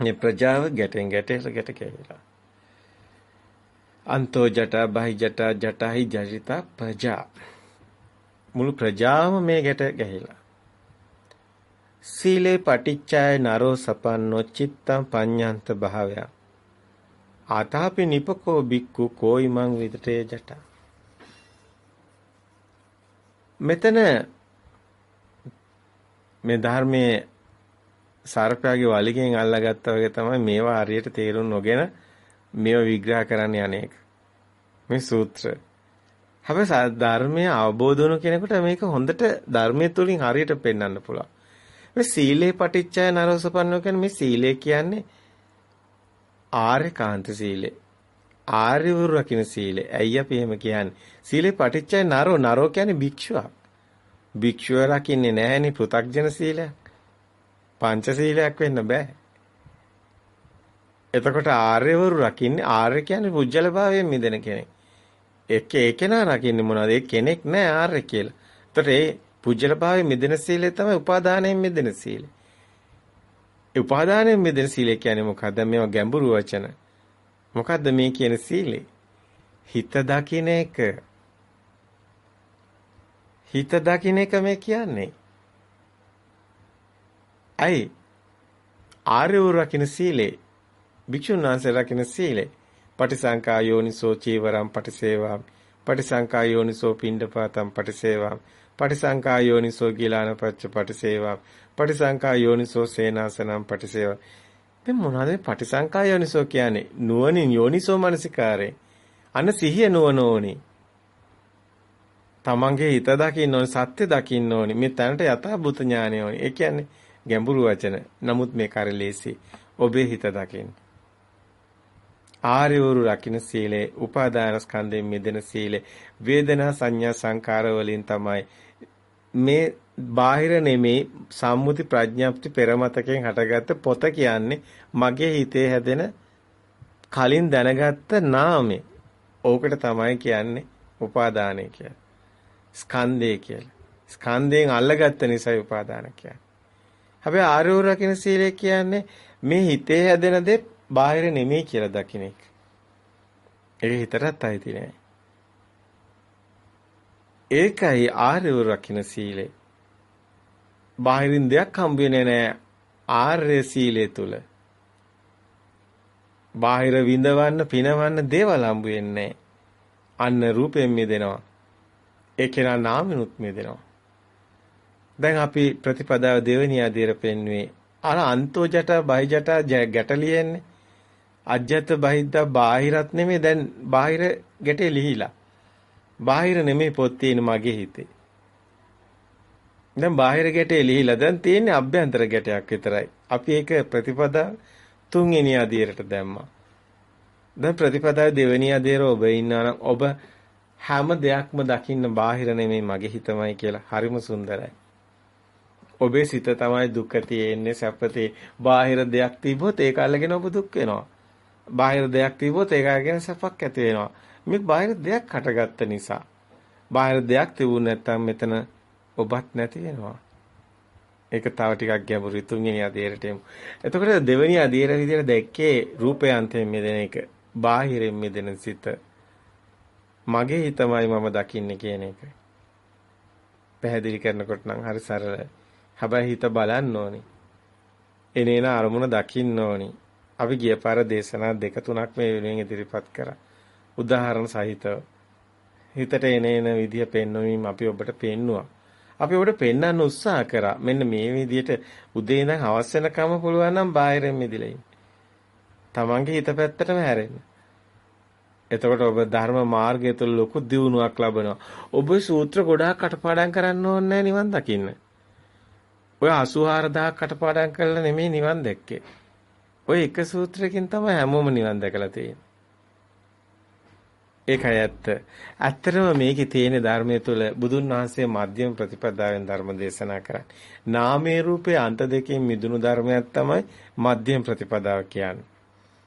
මේ ප්‍රජාව ගැටෙන් ගැටේට ගැට කියලා අන්තෝ ජටා බහි ජටා ජටාහි ජටිතා ප්‍රජා. මුළු ප්‍රජාවම මේ ගැට ගැහිලා. සීලේ පටිච්චාය නරෝ සපන්නෝ චිත්තං පඤ්ඤන්ත භාවය. ආතාපි නිපකෝ බික්කු කෝයිමං විදතේ ජට. මෙතන මේ ධර්මයේ සර්පයාගේ වලිගෙන් අල්ලාගත්තා වගේ තමයි මේවා හරියට තේරුම් නොගෙන මේවා විග්‍රහ කරන්න යන්නේක මේ සූත්‍ර. හැබැයි ධර්මයේ අවබෝධ වුණු කෙනෙකුට මේක හොඳට ධර්මයේ තුලින් හරියට පෙන්වන්න පුළුවන්. මේ සීලේ පටිච්චය නරසපන්නෝ කියන්නේ මේ සීලය කියන්නේ ආර්යකාන්ත සීලය. ආර්යවරු රකින්න සීලය. ඇයි අපි එහෙම කියන්නේ? සීලේ පටිච්චය නරෝ නරෝ කියන්නේ භික්ෂුවක්. භික්ෂුව රකින්නේ නැහෙනි පෘ탁ජන සීලයක්. පංච සීලයක් වෙන්න බෑ. එතකොට ආර්යවරු රකින්නේ ආර්ය කියන්නේ පුජ්‍යල භාවයෙන් මිදෙන කෙනෙක්. එක්ක ඒ කෙනා රකින්නේ මොනවද? ඒ කෙනෙක් නෑ ආර්ය කියලා. එතකොට ඒ පුජ්‍යල භාවයේ මිදෙන සීලය තමයි උපාදානයෙන් මිදෙන සීලය. ඒ උපාදානයෙන් මිදෙන සීලය කියන්නේ මොකද්ද? මේවා ගැඹුරු වචන. මොකද්ද මේ කියන සීලය? හිත දකින්න එක. හිත දකින්න එක මේ කියන්නේ. අයි ආර්යව රකින්න සීලේ භික්ෂුන් වහන්සේ රකින්න සීලේ පටිසංකා යෝනිසෝ චීවරම් පටිසේවා පටිසංකා යෝනිසෝ පිණ්ඩපාතම් පටිසේවා පටිසංකා යෝනිසෝ ගිලාන පච්ච පටිසේවා පටිසංකා යෝනිසෝ සේනාසනම් පටිසේවා මේ මොනවද මේ පටිසංකා යෝනිසෝ කියන්නේ? නුවණින් යෝනිසෝ මනසිකාරේ. අන්න සිහිය නුවණ ඕනි. තමන්ගේ හිත දකින්න ඕනි සත්‍ය දකින්න ඕනි. මේ තැනට යථා භූත ඥානය ඕනි. ඒ කියන්නේ ගැඹුරු වචන. නමුත් මේ කරලේසි ඔබේ හිත දකින්න. ආර්යවරු රකින්න සීලේ උපාදාන ස්කන්ධයෙන් මිදෙන සීලේ වේදනා සංඥා සංකාර වලින් තමයි මේ බාහිර නෙමේ සම්මුති ප්‍රඥාප්ති පෙරමතකෙන් හටගත්ත පොත කියන්නේ මගේ හිතේ හැදෙන කලින් දැනගත්ත නාමය. ඕකට තමයි කියන්නේ උපාදානය කියලා. ස්කන්ධය කියලා. ස්කන්ධයෙන් අල්ලගත්ත නිසා උපාදාන කියන්නේ. හැබැයි ආරෝ රකින්න සීලය කියන්නේ මේ හිතේ හැදෙන දේ බාහිර නෙමෙයි කියලා දකින්න එක. ඒක හිතටත් අයිති නෑ. ඒකයි ආර්යව රකින්න සීලය. බාහිරින් දෙයක් හම්බ වෙන්නේ නැහැ ආර්ය සීලය තුල. බාහිර විඳවන්න පිනවන්න දේවල් හම්බ වෙන්නේ අන්න රූපයෙන් මිදෙනවා. ඒකේනා නාමිනුත් මිදෙනවා. දැන් අපි ප්‍රතිපදාව දෙවෙනි ආදියර පෙන්වුවේ අර අන්තෝ ජට බහි ජට ගැටලියෙන්නේ. අජ්‍යත බහිද්දා බාහිරත් නෙමෙයි දැන් බාහිර ගැටේ ලිහිලා. බාහිර නෙමෙයි පොත් තියෙන මගේ හිතේ. දැන් බාහිර ගැටේ ලිහිලා දැන් තියෙන්නේ අභ්‍යන්තර ගැටයක් විතරයි. අපි ඒක ප්‍රතිපදා තුන්වෙනි අදියරට දැම්මා. දැන් ප්‍රතිපදාවේ දෙවෙනි අධේර ඔබ ඉන්නවා නම් ඔබ හැම දෙයක්ම දකින්න බාහිර නෙමෙයි මගේ හිතමයි කියලා හරිම සුන්දරයි. ඔබේ සිත තමයි දුක තියෙන්නේ සැපතේ. බාහිර දෙයක් තිබ්බොත් ඒක අල්ලගෙන ඔබ දුක් වෙනවා. බාහිර දෙයක් තිබ්බොත් ඒක අල්ලගෙන සැපක් ඇති වෙනවා. මේ බාහිර දෙයක් හටගත්ත නිසා. බාහිර දෙයක් තිබුණ නැත්නම් මෙතන ඔබත් නැති වෙනවා. ඒක තව ටිකක් ගැඹුරුයි තුන්වෙනි අධීරයට එමු. එතකොට දෙවෙනි අධීර විදියට දැක්කේ රූපයන්තයෙන් මෙදෙන එක. බාහිරින් මෙදෙන සිත. මගේ හිතමයි මම දකින්නේ කියන එක. පැහැදිලි කරනකොට නම් හරි සරලයි. හැබැයි හිත බලන්න ඕනි. එනේන අරමුණ දකින්න ඕනි. අපි ගිය පාර දේශනා දෙක තුනක් මේ වෙනුවෙන් ඉදිරිපත් කරා. උදාහරණ සහිතව හිතට එනේන විදිය පෙන්වමින් අපි ඔබට පෙන්නුවා. අපි ඔබට පෙන්වන්න උත්සාහ කරා. මෙන්න මේ විදියට උදේ ඉඳන් හවස වෙනකම් පුළුවන් නම් බාහිරින් මිදිලා ඉන්න. තමන්ගේ හිත පැත්තටම හැරෙන්න. එතකොට ඔබ ධර්ම මාර්ගය තුළ ලොකු දියුණුවක් ලබනවා. ඔබ සූත්‍ර ගොඩාක් කටපාඩම් කරන්න ඕනේ නිවන් දකින්න. ඔය 84000 කටපාඩම් කරලා නෙමෙයි නිවන් දැක්කේ. ඔය එක සූත්‍රයකින් තමයි හැමෝම නිවන් දැකලා තියෙන්නේ. ඒකයි ඇත්ත. ඇත්තටම මේකේ තියෙන ධර්මයේ තුල බුදුන් වහන්සේ මධ්‍යම ප්‍රතිපදාවෙන් ධර්ම දේශනා කරන්නේ. නාමයේ රූපේ අන්ත දෙකෙන් මිදුණු ධර්මයක් තමයි මධ්‍යම ප්‍රතිපදාව කියන්නේ.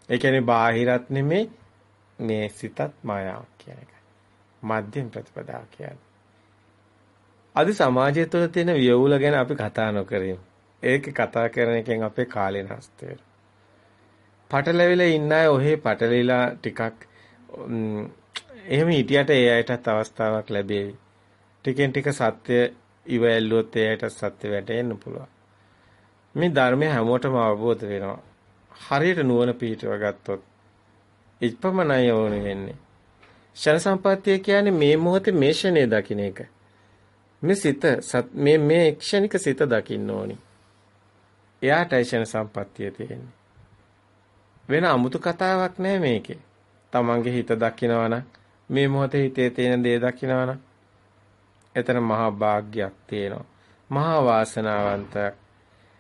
ඒ කියන්නේ බාහිරත් නෙමේ මේ සිතත් මායාවක් කියන එකයි. මධ්‍යම ප්‍රතිපදාව කියන්නේ. අද සමාජය තුළ තියෙන වියවුල ගැන අපි කතා නොකරමු. ඒක කතා කරන එකෙන් අපේ කාලේ නස්ත වෙනවා. පටලැවිලා ඉන්න අය ඔහේ පටලෙලා ටිකක් එහෙම හිටියට ඒ අයටත් අවස්ථාවක් ලැබෙවි. ටිකෙන් ටික සත්‍ය ඉව ඇල්ලුවොත් ඒ අයට සත්‍ය වැටෙන්න පුළුවන්. මේ ධර්මය හැමෝටම අවබෝධ වෙනවා. හරියට නුවණ පිහිටව ගත්තොත් ඉපමණයි ඕනේ වෙන්නේ. ෂණ සම්පත්තිය කියන්නේ මේ මොහොතේ මේ ෂණේ දකින්න එක. මේ සිත මේ මේ ක්ෂණික සිත දකින්න ඕනි. එයාටයි ෂණ සම්පත්තිය තියෙන්නේ. වෙන 아무තු කතාවක් නෑ මේකේ. තමන්ගේ හිත දකින්නවනම් මේ මොහොතේ හිතේ තියෙන දේ දකින්නවනම් එතන මහා භාග්යක් තියෙනවා. මහා වාසනාවන්තයක්.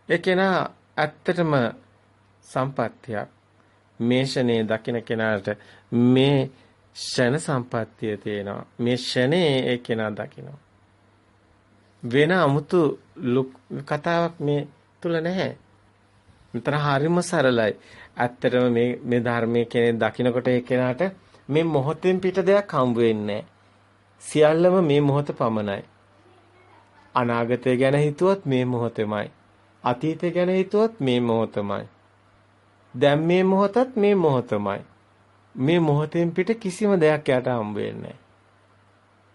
ඒ කෙනා ඇත්තටම සම්පත්තියක්. මේ ෂනේ දකින්න කෙනාට මේ ෂණ සම්පත්තිය තියෙනවා. මේ ෂනේ ඒ කෙනා දකිනවා. වෙන 아무තු කතාවක් මේ තුල නැහැ. මෙතන හරිම සරලයි. ඇත්තටම මේ මේ ධර්මයේ කෙනෙක් දකිනකොට ඒ කෙනාට මේ මොහොතෙන් පිට දෙයක් හම්බ වෙන්නේ සියල්ලම මේ මොහොත පමණයි. අනාගතය ගැන හිතුවත් මේ මොහොතෙමයි. අතීතය ගැන හිතුවත් මේ මොහොතමයි. දැන් මේ මොහොතත් මේ මොහොතමයි. මේ මොහොතෙන් පිට කිසිම දෙයක් යට හම්බ වෙන්නේ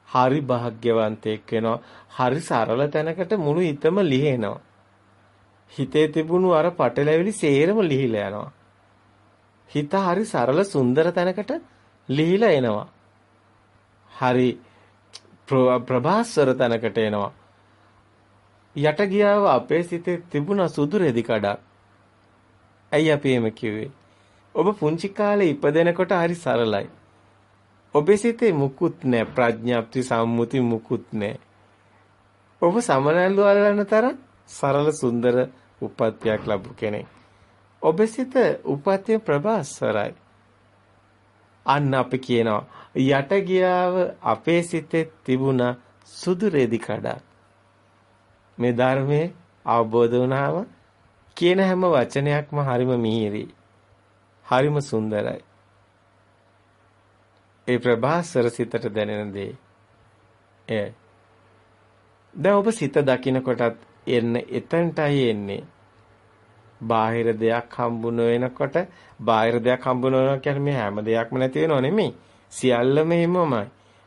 හරි භාග්‍යවන්තයෙක් වෙනවා. හරි සරල තැනකට මුළු හිතම ලිහෙනවා. හිතේ තිබුණු අර පටලැවිලි සේරම ලිහිලා යනවා. හිත හරි සරල සුන්දර තැනකට ලිහිලා එනවා. හරි ප්‍රභාස්වර තැනකට එනවා. යට ගියාව අපේ සිතේ තිබුණ සුදු රෙදි කඩක්. ඇයි අපි එහෙම කිව්වේ? ඔබ පුංචි කාලේ ඉපදෙනකොට හරි සරලයි. ඔබේ සිතේ මුකුත් නැහැ ප්‍රඥාප්ති සම්මුති මුකුත් නැහැ. ඔබ සමනල්ලු අල්ලන තරම් සරල සුන්දර උපත්යක් ලැබු කෙනෙක්. ඔබේ සිත උපත්ය ප්‍රභාස්වරයි. අන්න අපි කියනවා යට ගියාව අපේ සිතේ තිබුණ සුදු රෙදි කඩක්. මේ ධර්මයේ අවබෝධ වුණාම කියන හැම වචනයක්ම හරිම මිහිරි. හරිම සුන්දරයි. ඒ ප්‍රභාස්වර සිතට දැනෙන දේ. එය. දැන් ඔබ සිත දකින්නකොටත් එන්න එතනටයි එන්නේ. බාහිර දෙයක් හම්බු නොවෙනකොට බාහිර දෙයක් හම්බු නොවෙනවා කියන්නේ මේ හැම දෙයක්ම නැති වෙනව නෙමෙයි. සියල්ලම හිමමයි.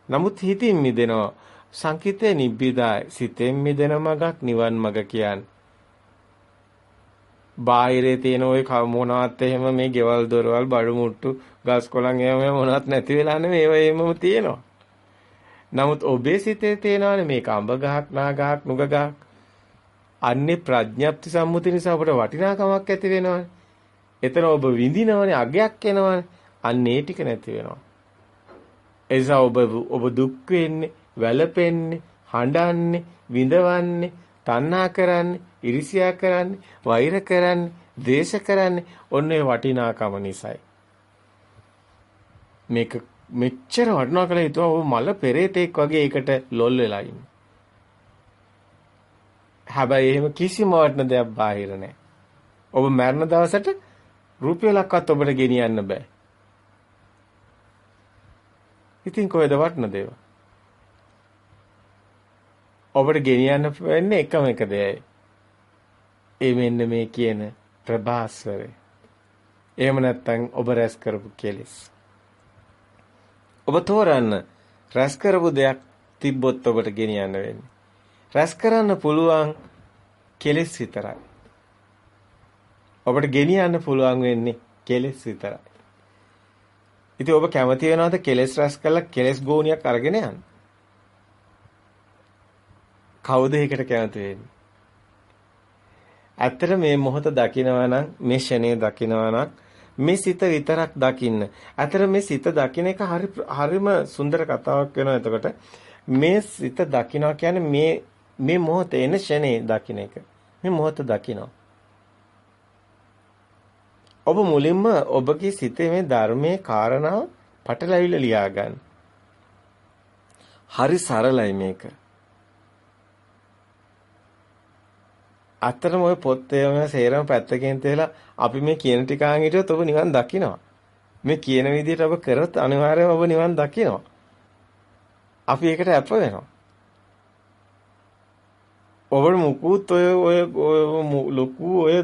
නමුත් හිතින් මිදෙනවා. සංකිතේ නිබ්බිදාය. සිතෙන් මිදෙන මගක් නිවන් මග කියන්නේ. බාහිරේ තියෙන ওই මොනවත් එහෙම මේ ගෙවල් දොරවල් බඩු මුට්ටු ගස් කොළන් එහෙම මොනවත් නැති වෙලා නෙමෙයි ඒව එහෙමම තියෙනවා. නමුත් ඔබේ සිතේ තියෙනවානේ මේක අඹ ගහක් නා ගහක් නුග ගහක්. අන්නේ ප්‍රඥප්ති සම්මුති නිසා ඔබට වටිනාකමක් ඇති වෙනවනේ. එතන ඔබ විඳිනවනේ අගයක් එනවනේ. අන්න ඒ ටික නැති වෙනවා. එනිසා ඔබ ඔබ දුක් වෙන්නේ, වැළපෙන්නේ, හඬන්නේ, විඳවන්නේ, තණ්හා කරන්නේ, ඉරිසියා කරන්නේ, වෛර කරන්නේ, ද්වේෂ කරන්නේ ඔන්න ඒ වටිනාකම නිසායි. මේක මෙච්චර වටිනවා කියලා හිතුවා ඔබ මල පෙරේතෙක් වගේ ඒකට ලොල් වෙලා ඉන්නේ. හැබැයි එහෙම කිසිම වටින දෙයක් බාහිර නැහැ. ඔබ මරණ දවසට රුපියලක්වත් ඔබට ගෙනියන්න බෑ. ඉතින් කොහෙද වටින දේවල්? ඔබට ගෙනියන්න වෙන්නේ එකම එක දෙයයි. ඒ මෙන්න මේ කියන ප්‍රභාස්වරය. එහෙම නැත්නම් ඔබ රැස් කරපු කෙලෙස්. ඔබ තෝරන්න රැස් කරපු දෙයක් තිබ්බොත් ඔබට ගෙනියන්න වෙන්නේ. රැස් කරන්න පුළුවන් කෙලෙස් විතරයි. ඔබට ගෙනියන්න පුළුවන් වෙන්නේ කෙලෙස් විතරයි. ඉතින් ඔබ කැමති වෙනවද කෙලෙස් රැස් කරලා කෙලෙස් ගෝණියක් අරගෙන යන්න? කවුද ඒකට කැමති වෙන්නේ? ඇත්තට මේ මොහොත දකිනවා නම් මේ ෂණේ දකිනවා නම් මේ සිත විතරක් දකින්න. ඇතර මේ සිත දකින්න එක හරි හරිම සුන්දර කතාවක් වෙනවා එතකොට. මේ සිත දකින්නවා කියන්නේ මේ මේ මොහොත එන ෂනේ දකින්න එක. මේ මොහොත දකින්නවා. ඔබ මුලින්ම ඔබගේ සිතේ මේ ධර්මයේ කාරණා පටලැවිලා ලියා ගන්න. හරි සරලයි මේක. අත්‍තරම ওই පොත් ඒවා සේරම පැත්තකින් තියලා අපි මේ කියන ටික අහන් හිටියොත් ඔබ නිවන් දකිනවා. මේ කියන විදිහට ඔබ කරොත් අනිවාර්යයෙන්ම ඔබ නිවන් දකිනවා. අපි ඒකට අප වෙනවා. ඔබට මුකුත් ඔය ඔය ලොකු ඔය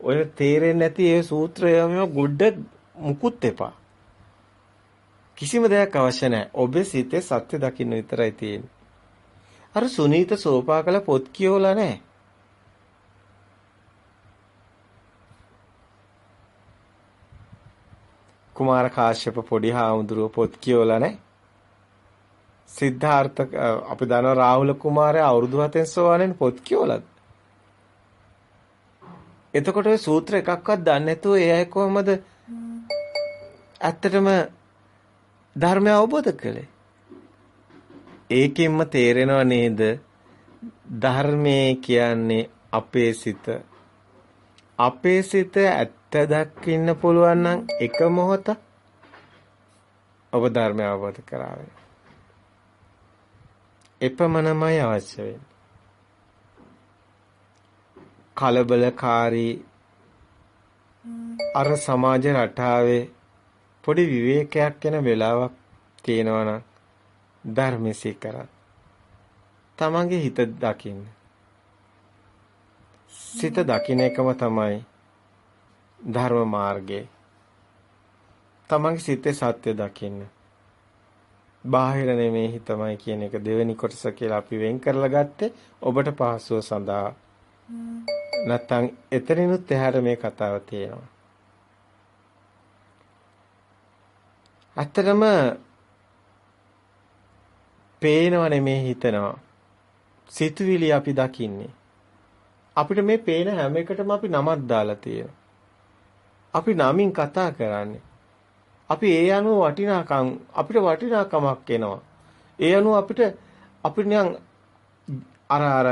ඔය තේරෙන්නේ නැති ඒ සූත්‍රයම ගොඩ මුකුත් එපා. කිසිම දෙයක් අවශ්‍ය නැහැ. ඔබේ සිතේ සත්‍ය දකින්න විතරයි තියෙන්නේ. අර සුනීත සෝපාකල පොත් කියවලා නැහැ. කුමාර කාශ්‍යප පොඩි හාමුදුරුව පොත් කියවලා නැහැ. සිද්ධාර්ථ අපි දන්නවා රාහුල කුමාරයා අවුරුදු 7න් සෝවානෙන් පොත් කියවලද? එතකොට ඔය සූත්‍ර එකක්වත් දන්නේ නැතුව ඒ අය කොහමද ඇත්තටම ධර්මය අවබෝධ කළේ? ඒකෙන්ම තේරෙනව නේද ධර්මයේ කියන්නේ අපේ සිත අපේ සිත ඇත්ත දක්ින්න පුළුවන් නම් එක මොහොත ඔබ ධර්මය අවබෝධ කරාවේ. එපමණමයි අවශ්‍ය වෙන්නේ. කලබලකාරී අර සමාජ රටාවේ පොඩි විවේකයක් වෙන වෙලාවක් තියෙනවා නම් ධර්මසේ කරත් තමන්ගේ හිත දකින්න සිත දකින්න එකම තමයි ධර්ම මාර්ගයේ තමන්ගේ සිතේ සත්‍ය දකින්න. බාහිර නෙමේ හිතමයි කියන එක දෙවෙනි කොටස කියලා අපි වෙන් කරලා ගත්තේ ඔබට පහසුව සඳහා. නැත්තම් එතනිනුත් එහාට මේ කතාව තියෙනවා. ඇත්තටම පේනව නෙමේ හිතනවා. සිතුවිලි අපි දකින්නේ. අපිට මේ පේන හැම එකටම අපි නමක් දාලා තියෙනවා. අපි නමින් කතා කරන්නේ. අපි ඒ අනුව වටිනාකම් අපිට වටිනාකමක් එනවා. ඒ අනුව අපිට අපිට නිකන් අර අර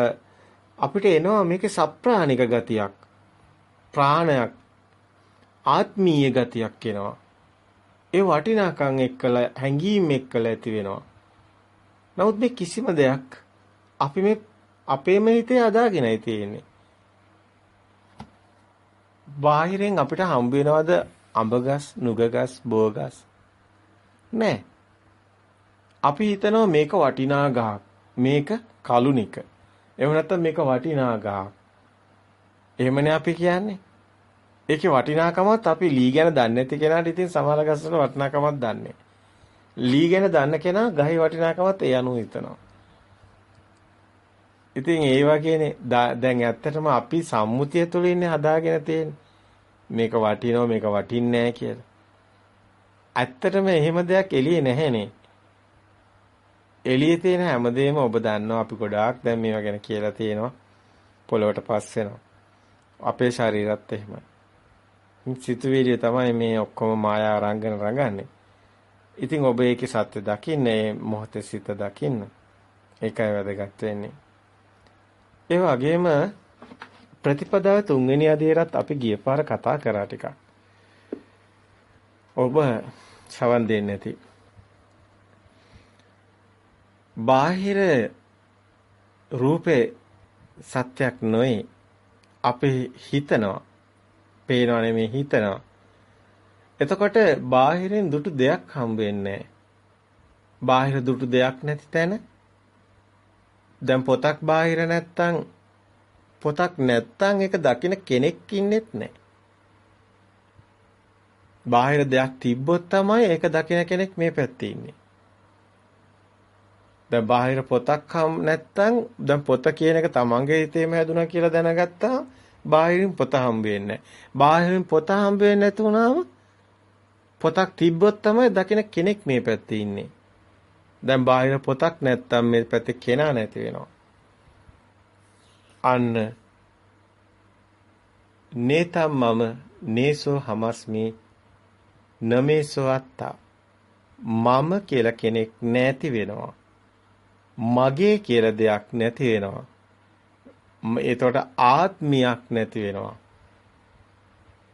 අපිට එනවා මේකේ සප්‍රාණික ගතියක්. ප්‍රාණයක් ආත්මීය ගතියක් එනවා. ඒ වටිනාකම් එක්කලා හැඟීම් එක්කලා ඇති වෙනවා. නමුත් මේ කිසිම දෙයක් අපි මේ අපේම හිතේ අදාගෙනයි තියෙන්නේ. බාහිරෙන් අපිට හම්බ වෙනවද අඹගස්, නුගගස්, බෝගස්? නෑ. අපි හිතනවා මේක වටිනා ගහක්. මේක කලුනික. එහෙම නැත්නම් මේක වටිනා ගහක්. එහෙමනේ අපි කියන්නේ. ඒකේ වටිනාකමත් අපි ලී ගැන දන්නේ නැති කෙනාට ඉතින් සමහර ගස් වල වටිනාකමක් දන්නේ. ලී ගැන දන්න කෙනා ගහේ වටිනාකමත් ඒ අනුව හිතනවා. ඉතින් ඒ වගේනේ දැන් ඇත්තටම අපි සම්මුතිය තුළ ඉන්නේ හදාගෙන තියෙන්නේ. මේක වටිනවා මේක වටින්නේ නැහැ කියලා. ඇත්තටම එහෙම දෙයක් එළියේ නැහැනේ. එළියේ තියෙන හැමදේම ඔබ දන්නවා අපි ගොඩාක් දැන් මේවා ගැන කියලා තියෙනවා. පොළවට පස් වෙනවා. අපේ ශරීරත් එහෙමයි. සිතුවිලි තමයි මේ ඔක්කොම මායා රංගන රඟන්නේ. ඉතින් ඔබ ඒකේ සත්‍ය දකින්න, මේ මොහොතේ සිත දකින්න. ඒකයි වැදගත් වෙන්නේ. ඒ වගේම ප්‍රතිපදාව තුන්වෙනි අධීරත් අපි ගිය පාර කතා කරා ටිකක්. ඔබ සවන් දෙන්නේ නැති. බාහිර රූපේ සත්‍යක් නොයි අපි හිතනවා. පේනවා නෙමෙයි හිතනවා. එතකොට බාහිරින් දුටු දෙයක් හම්බ වෙන්නේ බාහිර දුටු දෙයක් නැති තැන දැන් පොතක් බාහිර නැත්තම් පොතක් නැත්තම් ඒක දකින කෙනෙක් ඉන්නෙත් නැහැ. බාහිර දෙයක් තිබ්බොත් තමයි ඒක දකින කෙනෙක් මේ පැත්තේ ඉන්නේ. දැන් බාහිර පොතක් හම් නැත්තම් දැන් පොත කියන එක තමන්ගේ හිතේම හැදුනා කියලා දැනගත්තා බාහිරින් පොත හම්බ වෙන්නේ බාහිරින් පොත හම්බ වෙන්නේ නැති වුණාම පොතක් තිබ්බොත් තමයි දකින කෙනෙක් මේ පැත්තේ ඉන්නේ. දැන් බාහිර පොතක් නැත්තම් මේ පැත්තේ කෙනා නැති වෙනවා. අන්න නේතම් මම නේසෝ හමස්මි නමේසෝ අත්තා මම කියලා කෙනෙක් නැති වෙනවා. මගේ කියලා දෙයක් නැති වෙනවා. එතකොට ආත්මියක් නැති වෙනවා.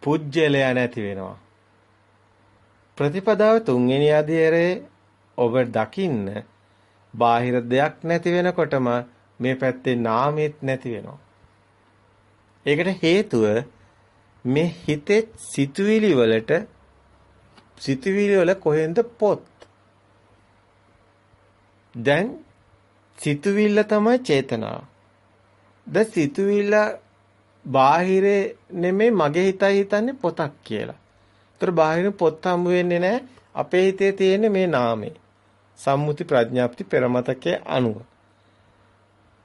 පුජ්‍යලයා නැති වෙනවා. ප්‍රතිපදාව තුන්වෙනි අධ්‍යයනයේ ඔබ දකින්න බාහිර දෙයක් නැති වෙනකොටම මේ පැත්තේ නාමෙත් නැති වෙනවා. ඒකට හේතුව මේ හිතේ සිතුවිලි වලට සිතුවිලි වල කොහෙන්ද පොත් දැන් සිතුවිල්ල තමයි චේතනාව. ද සිතුවිල්ල බාහිරේ නෙමෙයි මගේ හිතයි හිතන්නේ පොතක් කියලා. ඒතර බාහිර පොත් හම්බ වෙන්නේ නැහැ. අපේ හිතේ තියෙන මේ නාමේ. සම්මුති ප්‍රඥාප්ති පෙරමතකයේ අනුව.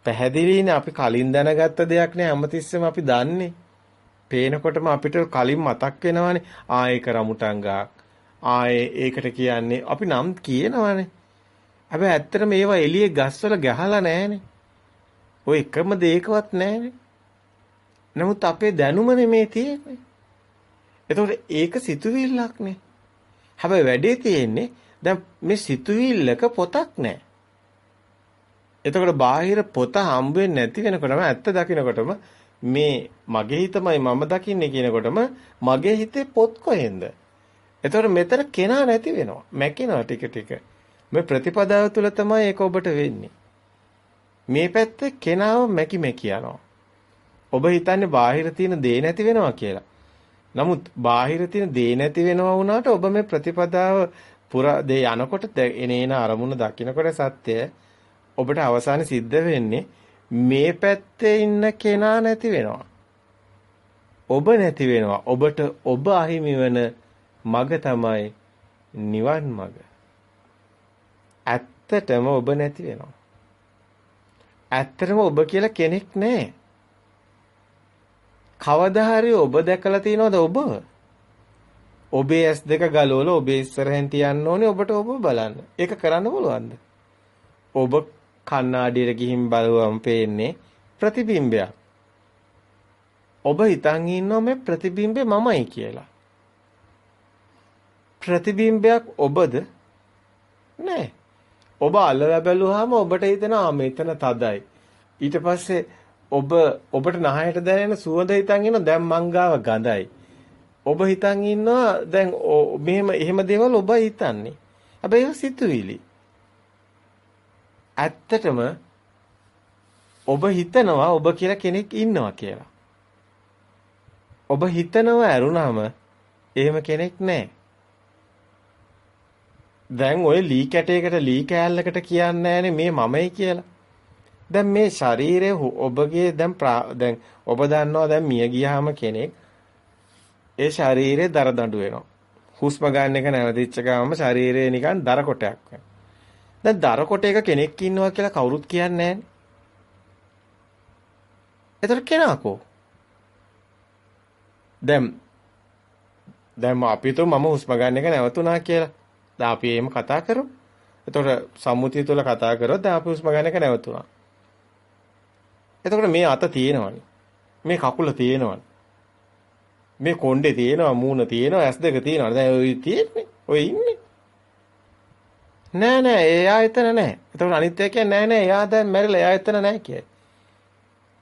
පැහැදිලිනේ. අපි කලින් දැනගත්ත දෙයක් නේ හැමතිස්සෙම අපි දන්නේ. පේනකොටම අපිට කලින් මතක් වෙනවානේ. ආ ඒක රමුටංගා ආයේ ඒකට කියන්නේ අපි නම් කියනවානේ. හැබැයි ඇත්තටම ඒවා එළියේ ගස්වල ගහලා නැහනේ. ඔය එකම දෙයකවත් නැහනේ. නමුත් අපේ දැනුමනේ මේ තියෙන්නේ. එතකොට ඒක සිතුවිල්ලක්නේ හැබැයි වැඩේ තියෙන්නේ දැන් මේ සිතුවිල්ලක පොතක් නැහැ. එතකොට බාහිර පොත හම්බ වෙන්නේ නැති වෙනකොටම ඇත්ත දකින්නකොටම මේ මගේ හිතමයි මම දකින්නේ කියනකොටම මගේ හිතේ පොත් කොහෙන්ද? එතකොට මෙතන කෙනා නැති වෙනවා. මැකිනවා ටික ටික. මේ ප්‍රතිපදාව තුළ තමයි ඒක ඔබට වෙන්නේ. මේ පැත්තේ කෙනාව මැකි මැකි යනවා. ඔබ හිතන්නේ බාහිර තියෙන දේ නැති වෙනවා කියලා. නමුත් බාහිර තියෙන දේ නැති වෙනවා වුණාට ඔබ මේ ප්‍රතිපදාව පුරා දේ යනකොට එනේන අරමුණ දකින්නකොට සත්‍ය ඔබට අවසානයේ සිද්ධ වෙන්නේ මේ පැත්තේ ඉන්න කෙනා නැති වෙනවා. ඔබ නැති වෙනවා. ඔබට ඔබ අහිමි වෙන මග තමයි නිවන් මග. ඇත්තටම ඔබ නැති වෙනවා. ඇත්තටම ඔබ කියලා කෙනෙක් නැහැ. කවදා හරි ඔබ දැකලා තියෙනවද ඔබ? ඔබේ ඇස් දෙක ගලවලා ඔබේ ඉස්සරහෙන් තියන්න ඕනේ ඔබට ඔබ බලන්න. ඒක කරන්න පුළුවන්ද? ඔබ කණ්ණාඩියට ගිහින් බලුවම පේන්නේ ප්‍රතිබිම්බයක්. ඔබ හිතන් ඉන්නවා මේ ප්‍රතිබිම්බේ මමයි කියලා. ප්‍රතිබිම්බයක් ඔබද? නෑ. ඔබ අල්ලලා බැලුවාම ඔබට හිතෙනවා මෙතන තදයි. ඊට පස්සේ ඔබ ඔබට නහයට දැනෙන සුවඳ හිතන් ඉන්න දැන් මංගාව ගඳයි. ඔබ හිතන් ඉන්නවා දැන් මෙහෙම එහෙම දේවල් ඔබ හිතන්නේ. හැබැයි ඒක සිතුවිලි. ඇත්තටම ඔබ හිතනවා ඔබ කියලා කෙනෙක් ඉන්නවා කියලා. ඔබ හිතනවා ඇරුණාම එහෙම කෙනෙක් නැහැ. දැන් ওই ලී කැටයකට ලී කෑල්ලකට කියන්නේ මේ මමයි කියලා. දැන් මේ ශරීරය ඔබගේ දැන් දැන් ඔබ දන්නවා දැන් මිය ගියාම කෙනෙක් ඒ ශරීරේ දර දඬු වෙනවා. හුස්ම ගන්න එක නැවතිච්ච ගමන් ශරීරය නිකන් දර කොටයක් වෙනවා. දැන් දර කොටයක කෙනෙක් ඉන්නවා කියලා කවුරුත් කියන්නේ නැහැ. එතකොට කෙනාකෝ? දැන් දැන් අපි તો මම හුස්ම ගන්න එක නැවතුණා කියලා. දැන් අපි එහෙම කතා කරමු. එතකොට සම්මුතිය තුළ කතා කරොත් දැන් අපි හුස්ම ගන්න එක නැවතුණා. එතකොට මේ අත තියෙනවනේ. මේ කකුල තියෙනවනේ. මේ කොණ්ඩේ තියෙනවා, මූණ තියෙනවා, ඇස් දෙක තියෙනවා. දැන් ඔය තියෙන්නේ. ඔය ඉන්නේ. නෑ නෑ එයා එතන නෑ. එතකොට අනිත් එක කියන්නේ නෑ නෑ එයා දැන් මැරිලා එයා එතන නෑ කියයි.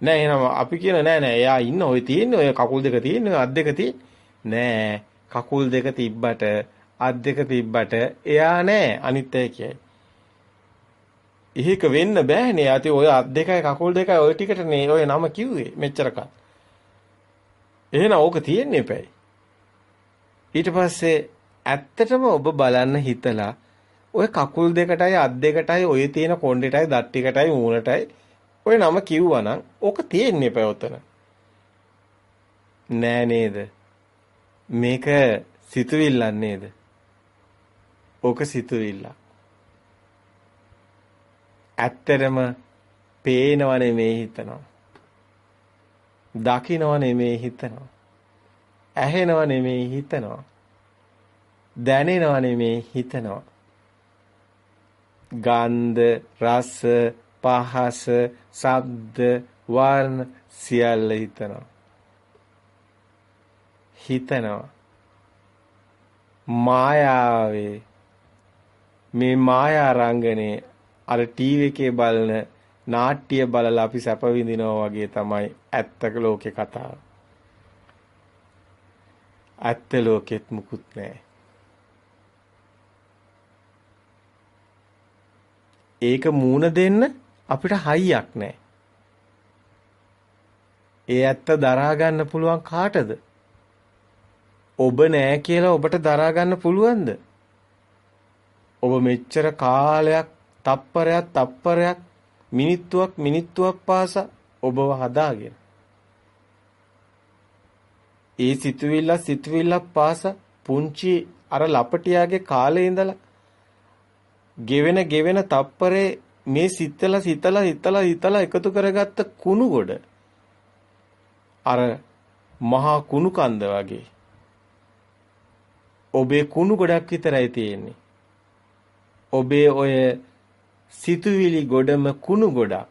නෑ එහෙනම් අපි කියන නෑ නෑ එයා ඉන්න ඔය තියෙන්නේ ඔය කකුල් දෙක තියෙන්නේ ඔය අත් දෙක තියෙන්නේ. නෑ කකුල් දෙක තිබ්බට අත් දෙක තිබ්බට එයා නෑ අනිත් අය කියයි. එහෙක වෙන්න බෑනේ. අති ඔය අත් දෙකයි කකුල් දෙකයි ඔය ටිකටනේ ඔය නම කිව්වේ මෙච්චරකල්. එහෙනම් ඕක තියෙන්නේ එපැයි. ඊට පස්සේ ඇත්තටම ඔබ බලන්න හිතලා ඔය කකුල් දෙකටයි අත් දෙකටයි ඔය තියෙන කොණ්ඩෙටයි දත් ටිකටයි මූණටයි ඔය නම කිව්වනම් ඕක තියෙන්නේ එපැයි ඔතන. නෑ නේද? මේක සිතුවිල්ලක් නේද? ඕක සිතුවිල්ලක්. ඇත්තටම පේනව නෙමේ හිතනවා. දකින්නව නෙමේ හිතනවා. ඇහෙනව නෙමේ හිතනවා. දැනෙනව නෙමේ හිතනවා. ගන්ධ රස පහස ශබ්ද වර්ණ සියල්ල හිතනවා. හිතනවා. මායාවේ මේ මායා රංගනේ අර ටීවී එකේ බලන නාට්‍ය බලලා අපි සැප විඳිනවා වගේ තමයි ඇත්තක ලෝකේ කතාව. ඇත්ත ලෝකෙත් මුකුත් නැහැ. ඒක මූණ දෙන්න අපිට හයියක් නැහැ. ඒ ඇත්ත දරා ගන්න පුළුවන් කාටද? ඔබ නෑ කියලා ඔබට දරා ගන්න පුළුවන්ද? ඔබ මෙච්චර කාලයක් තප්පරයක් තප්පරයක් මිනිත්තුවක් මිනිත්තුවක් පාසා ඔබව හදාගෙන ඒ සිතුවිල්ල සිතුවිල්ලක් පාසා පුංචි අර ලපටියාගේ කාලේ ඉඳලා ගෙවෙන ගෙවෙන තප්පරේ මේ සිතලා සිතලා හිතලා හිතලා එකතු කරගත්ත කුණු ගොඩ අර මහා කුණු කන්ද වගේ ඔබේ කුණු ගොඩක් විතරයි තියෙන්නේ ඔබේ ඔය සිතුවිලි ගොඩම කුණු ගොඩක්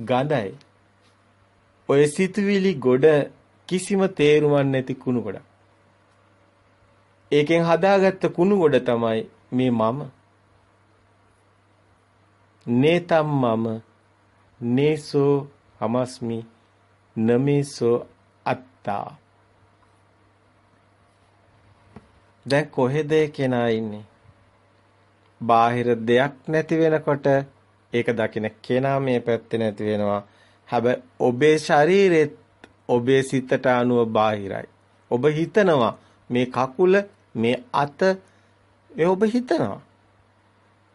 ගඳයි. ඔය සිතුවිලි ගොඩ කිසිම තේරුමක් නැති කුණු ගොඩක්. ඒකෙන් හදාගත්ත කුණු ගොඩ තමයි මේ මම. නේතම් මම නේසෝ අමස්මි නමේසෝ අත්තා දැන් කොහෙද කෙනා ඉන්නේ බාහිර දෙයක් නැති වෙනකොට ඒක දකින්න කෙනා මේ පැත්තේ නැති වෙනවා. හැබැයි ඔබේ ශරීරෙත් ඔබේ සිතට අනුව බාහිරයි. ඔබ හිතනවා මේ කකුල මේ අත ඒ ඔබ හිතනවා.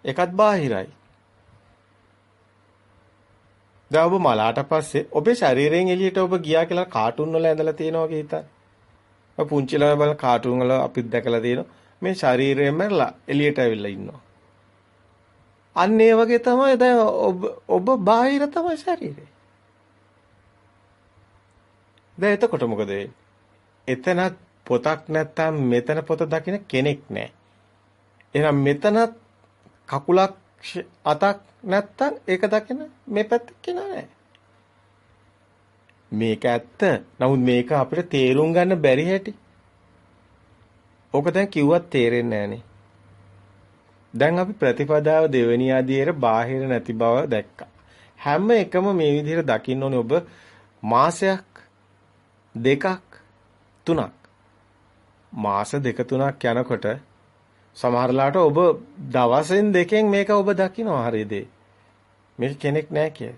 ඒකත් බාහිරයි. දැන් ඔබ මලාට පස්සේ ඔබේ ශරීරයෙන් එළියට ඔබ ගියා කියලා කාටුන් වල ඇඳලා තියෙනවා වගේ හිතන්න. ඔය පුංචි ළමයි බලන කාටුන් වල අපිත් දැකලා තියෙනවා. මේ ශරීරයෙන් මැරලා එළියට ඇවිල්ලා ඉන්නවා. අන්න ඒ වගේ තමයි දැන් ඔබ ඔබ බාහිර තමයි ශරීරය. දැන් එතකොට මොකද එතනත් පොතක් නැත්තම් මෙතන පොත දකින්න කෙනෙක් නැහැ. එහෙනම් මෙතනත් කකුලක් අතක් නැත්තම් ඒක දකින්න මේ පැත්තේ කෙනා නැහැ. මේක ඇත්ත. නමුත් මේක අපිට තේරුම් ගන්න බැරි හැටි. ඕක දැන් කිව්වත් තේරෙන්නේ නැහනේ. දැන් අපි ප්‍රතිපදාව දෙවෙනි ආදියේ බාහිර නැති බව දැක්කා. හැම එකම මේ විදිහට දකින්න ඕනේ ඔබ මාසයක් දෙකක් තුනක් මාස දෙක තුනක් යනකොට සමහරලාට ඔබ දවසෙන් දෙකෙන් මේක ඔබ දකිනවා හරියද මේක කෙනෙක් නැහැ කිය.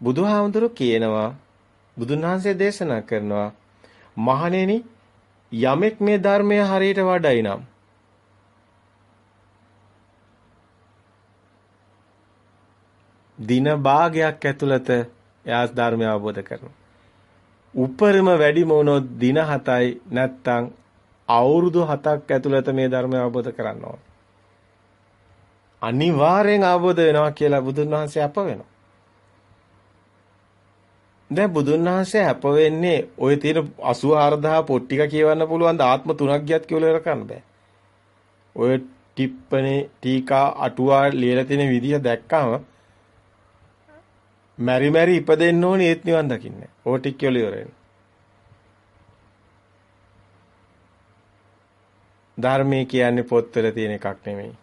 බුදුහාමුදුරු කියනවා බුදුන් වහන්සේ දේශනා කරනවා මහණෙනි යමෙක් මේ ධර්මය හරියට වඩයි නම් දින භාගයක් ඇතුළත එයා ධර්මය අවබෝධ කරනවා. උපරිම වැඩිම වුණොත් දින 7යි නැත්තම් අවුරුදු 7ක් ඇතුළත මේ ධර්මය අවබෝධ කරන්න ඕන. අනිවාර්යෙන් අවබෝධ වෙනවා කියලා බුදුන් වහන්සේ අප වෙනවා. දැන් බුදුන් වහන්සේ අප වෙන්නේ ওই තියෙන 84000 පොත් ටික කියවන්න පුළුවන් ද ආත්ම තුනක් ගියත් කියලා ඉවර කරන්න බෑ. ඔය ටිප්පනේ ටීකා අටුවා ලියලා තියෙන විදිහ දැක්කම මැරි මැරි ඉපදෙන්න ඕනේ ඒත් නිවන් දකින්නේ. ඕ ටික කියලා ඉවර වෙනවා. ධර්මයේ කියන්නේ පොත්වල තියෙන එකක් නෙමෙයි.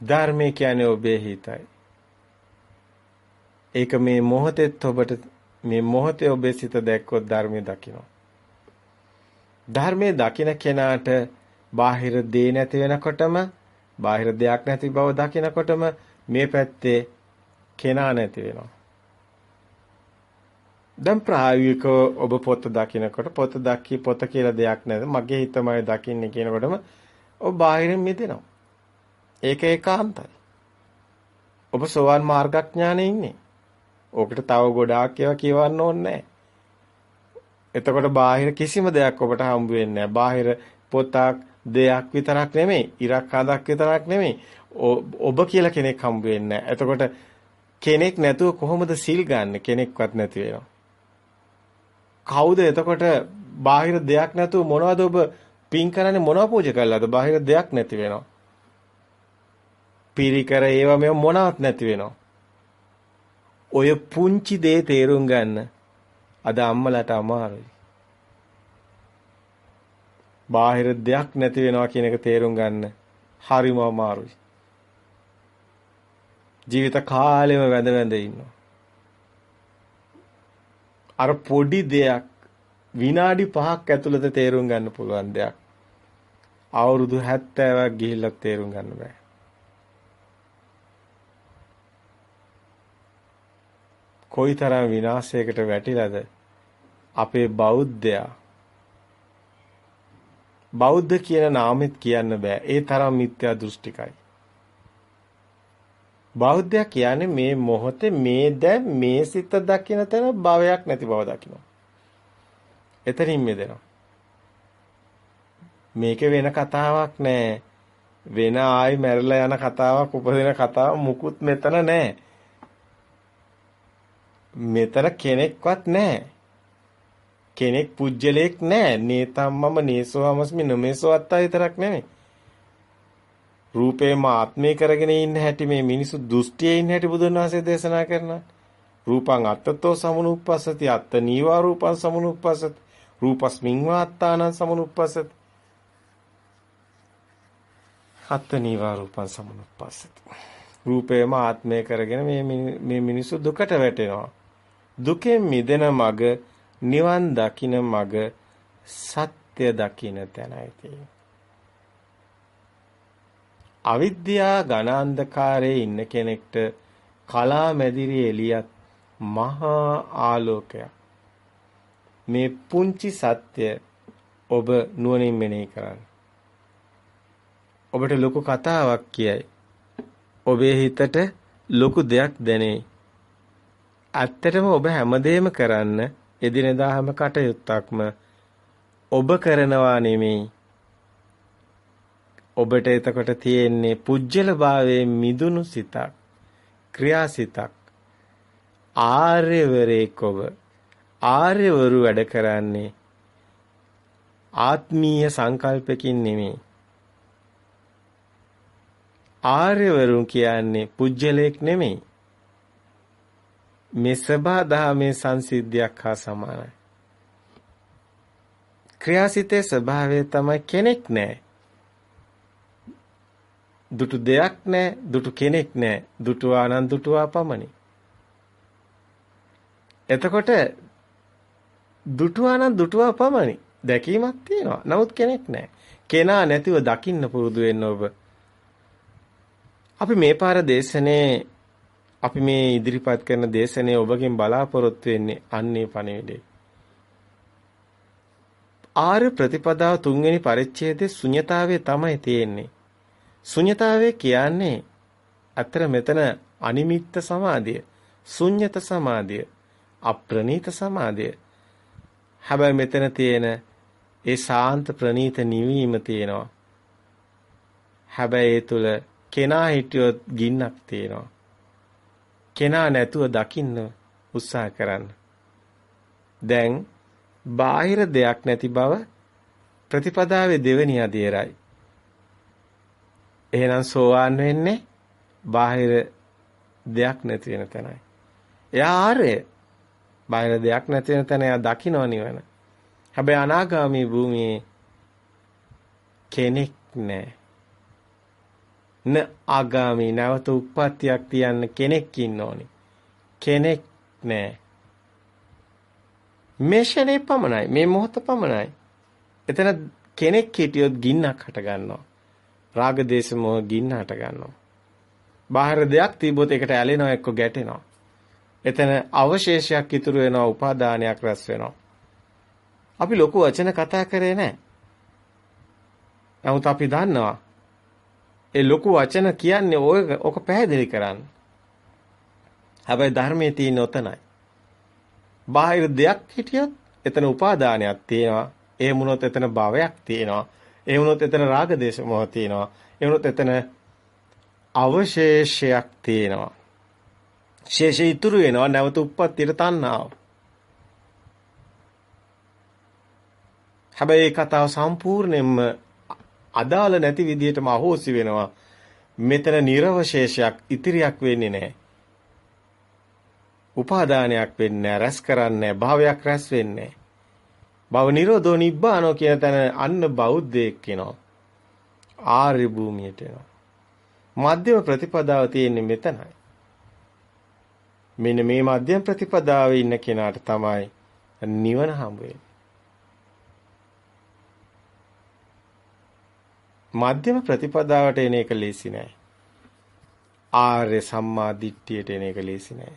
ධර්මයේ කියන්නේ ඔබේ හිතයි. ඒක මේ මොහොතෙත් ඔබට මේ මොහොතේ ඔබේ සිත දැක්කොත් ධර්මය දකිනවා. ධර්මයේ දකින කෙනාට බාහිර දේ නැති වෙනකොටම බාහිර දෙයක් නැති බව දකිනකොටම මේ පැත්තේ කෙනා නැති වෙනවා. දැන් ප්‍රායෝගිකව ඔබ පොත දකිනකොට පොත දකි පොත කියලා දෙයක් නැද මගේ හිතමයි දකින්නේ කියනකොටම ඔබ බාහිරින් මිදෙනවා. ඒක ඒකාන්තයි. ඔබ සෝවාන් මාර්ගඥානේ ඉන්නේ. ඕකට තව ගොඩාක් ඒවා කියවන්න ඕනේ එතකොට බාහිර කිසිම දෙයක් ඔබට හම්බ වෙන්නේ නැහැ. බාහිර පොතක් දෙයක් විතරක් නෙමෙයි, ඉරක් හදක් විතරක් නෙමෙයි. ඔබ කියලා කෙනෙක් හම්බ වෙන්නේ නැහැ. එතකොට කෙනෙක් නැතුව කොහොමද සිල් ගන්න? කෙනෙක්වත් නැති වෙනවා. කවුද එතකොට බාහිර දෙයක් නැතුව මොනවද ඔබ පින් කරන්නේ මොනව පූජා කළාද? බාහිර දෙයක් නැති වෙනවා. පිරිකර ඒව මෙව මොනවත් නැති වෙනවා. ඔය පුංචි දේ තේරුම් ගන්න අද අම්මලට අමාරුයි. බාහිර දෙයක් නැති වෙනවා කියන එක තේරුම් ගන්න හරිම අමාරුයි. ජීවිත කාලෙම වැඳ වැඳ ඉන්නවා. අර පොඩි දෙයක් විනාඩි 5ක් ඇතුළත තේරුම් ගන්න පුළුවන් දෙයක්. අවුරුදු 70ක් ගිහිල්ලා තේරුම් ගන්න බෑ. කොයිතරම් විනාශයකට වැටිලාද අපේ බෞද්ධයා බෞද්ධ කියන නාමෙත් කියන්න බෑ ඒ තරම් මිත්‍යා දෘෂ්ටිකයි බෞද්ධයා කියන්නේ මේ මොහොතේ මේ දැන් මේ සිත දකින්න තැන භවයක් නැති බව දකිනවා එතනින් මිදෙනවා මේක වෙන කතාවක් නෑ වෙන ආයි මැරිලා යන කතාවක් උපදින කතාවක් මුකුත් මෙතන නෑ මෙතන කෙනෙක්වත් නැහැ. කෙනෙක් පුජ්‍යලයක් නැහැ. නේතම්මම නේසෝවමස්මි නමේසෝ අත්තා විතරක් නෙමෙයි. රූපේම ආත්මේ කරගෙන ඉන්න හැටි මේ මිනිසු දෘෂ්ටියේ ඉන්න හැටි බුදුන් වහන්සේ දේශනා කරනවා. රූපං අත්තතෝ සමුනුප්පස්සති අත්ත නීවා රූපං සමුනුප්පස්සති රූපස්මින් වාත්තානං සමුනුප්පස්සති අත්ත නීවා රූපං සමුනුප්පස්සති රූපේම ආත්මය කරගෙන මේ මේ මිනිසු දුකට වැටෙනවා දුකෙන් මිදෙන මග නිවන් දකින මග සත්‍ය දකින තැනයි තියෙන්නේ. අවිද්‍යා ඝන අන්ධකාරයේ ඉන්න කෙනෙක්ට කලා මැදිරි එළියත් මහා ආලෝකයක්. මේ පුංචි සත්‍ය ඔබ නුවණින් මෙනෙහි කරන්න. ඔබට ලොකු කතාවක් කියයි. ඔබේ හිතට ලොකු දෙයක් දැනේ. ඇත්තටම ඔබ හැමදේම කරන්න එදිනෙදා හැම කටයුත්තක්ම ඔබ කරනවා නෙමෙයි. ඔබට එතකොට තියෙන්නේ පුජ්‍යල භාවයේ මිදුණු සිතක්, ක්‍රියාසිතක්. ආර්යවරේක ඔබ ආර්යවරු වැඩ කරන්නේ ආත්මීය සංකල්පකින් නෙමෙයි. ආර්යවරුන් කියන්නේ පුජ්‍යලයක් නෙමෙයි. මේ සබා දහමේ සංසිද්ධියක් හා සමානයි. ක්‍රියාසිතේ ස්වභාවය තමයි කෙනෙක් නැහැ. දුටු දෙයක් නැහැ, දුටු කෙනෙක් නැහැ. දුටුවා නම් දුටුවා පමණි. එතකොට දුටුවා නම් දුටුවා පමණි. දැකීමක් තියෙනවා. නමුත් කෙනෙක් නැහැ. කෙනා නැතිව දකින්න පුරුදු වෙන්න ඔබ. අපි මේ පාර දේශනේ අපි මේ ඉදිරිපත් කරන දේශනේ ඔබගෙන් බලාපොරොත්තු වෙන්නේ අන්නේ පණිවිඩේ. ආර්ය ප්‍රතිපදාව තුන්වෙනි පරිච්ඡේදයේ ශුන්‍යතාවයේ තමයි තියෙන්නේ. ශුන්‍යතාවය කියන්නේ අතර මෙතන අනිමිත්ත සමාධිය, ශුන්්‍යත සමාධිය, අප්‍රණීත සමාධිය. හැබැයි මෙතන තියෙන ඒ ශාන්ත ප්‍රණීත නිවීම තියෙනවා. හැබැයි ඒ තුල කෙනා හිටියොත් ගින්නක් තියෙනවා. කෙනා නැතුව දකින්න උත්සාහ කරන්න. දැන් බාහිර දෙයක් නැති බව ප්‍රතිපදාවේ දෙවෙනි අධීරයි. එහෙනම් සෝවාන් වෙන්නේ බාහිර දෙයක් නැති වෙන තැනයි. එයා ආර්ය. බාහිර දෙයක් නැති වෙන තැන එයා දකින්න නිවන. හැබැයි අනාගාමී භූමියේ කෙනෙක් නැහැ. න ආගාමී නැවත උප්පත්තියක් තියන්න කෙනෙක් ඉන්න ඕනි. කෙනෙක් නැහැ. මේ ෂනේ පමණයි. මේ මොහොත පමණයි. එතන කෙනෙක් හිටියොත් ගින්නක් හට ගන්නවා. රාග දේශ මොහ ගින්න හට ගන්නවා. බාහිර දෙයක් තිබ්බොත් ඒකට ඇලෙනවා එක්ක ගැටෙනවා. එතන අවශේෂයක් ඉතුරු වෙනවා උපාදානයක් රැස් වෙනවා. අපි ලොකු වචන කතා කරේ නැහැ. නමුත් අපි දන්නවා ඒ ලොකු වචන කියන්නේ ඔය ඔක පැහැදිලි කරන්න. හැබැයි ධර්මයේ තියෙන ඔතනයි. බාහිර දෙයක් හිටියොත් එතන උපාදානයක් තියෙනවා. ඒ වුණොත් එතන භවයක් තියෙනවා. ඒ වුණොත් එතන රාග දේශ මොහ තියෙනවා. ඒ වුණොත් එතන අවශේෂයක් තියෙනවා. ශේෂය ඉතුරු වෙනවා නැවත උප්පත්තියට තණ්හාව. හැබැයි කතාව සම්පූර්ණයෙන්ම අදාළ නැති විදිහටම අහෝසි වෙනවා. මෙතන නිර්වශේෂයක් ඉතිරියක් වෙන්නේ නැහැ. උපාදානයක් වෙන්නේ නැහැ, රැස් කරන්නේ භාවයක් රැස් වෙන්නේ භව නිරෝධෝ නිබ්බානෝ කියන තැන අන්න බෞද්ධයෙක් වෙනවා. ආර්ය භූමියට එනවා. මධ්‍යම ප්‍රතිපදාව තියෙන්නේ මෙතනයි. මෙන්න මේ මධ්‍යම ප්‍රතිපදාවේ ඉන්න කෙනාට තමයි නිවන හම්බ වෙන්නේ. මධ්‍යම ප්‍රතිපදාවට එන එක ලේසි නෑ. ආර්ය සම්මා දිට්ඨියට එන එක ලේසි නෑ.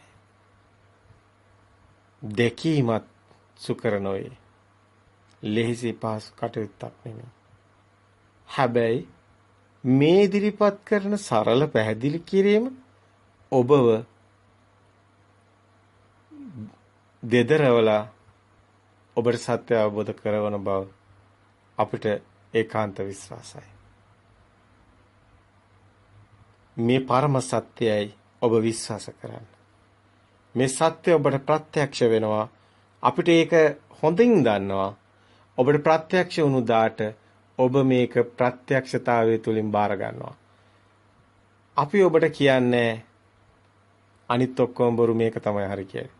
දෙකීමත් සුකර නොවේ. ලෙහිසි පහසු කටයුත්තක් නෙමෙයි. හැබැයි මේ ඉදිරිපත් කරන සරල පැහැදිලි කිරීම ඔබව දෙදරවලා ඔබට සත්‍ය අවබෝධ කරවන බව අපිට ඒකාන්ත විශ්වාසයි. මේ පරම සත්‍යයයි ඔබ විශ්වාස කරන්න. මේ සත්‍ය ඔබට ප්‍රත්‍යක්ෂ වෙනවා. අපිට ඒක හොඳින් දන්නවා. ඔබට ප්‍රත්‍යක්ෂ වුණු දාට ඔබ මේක ප්‍රත්‍යක්ෂතාවය තුලින් බාර ගන්නවා. අපි ඔබට කියන්නේ අනිත් ඔක්කොම බොරු මේක තමයි හරි කියන්නේ.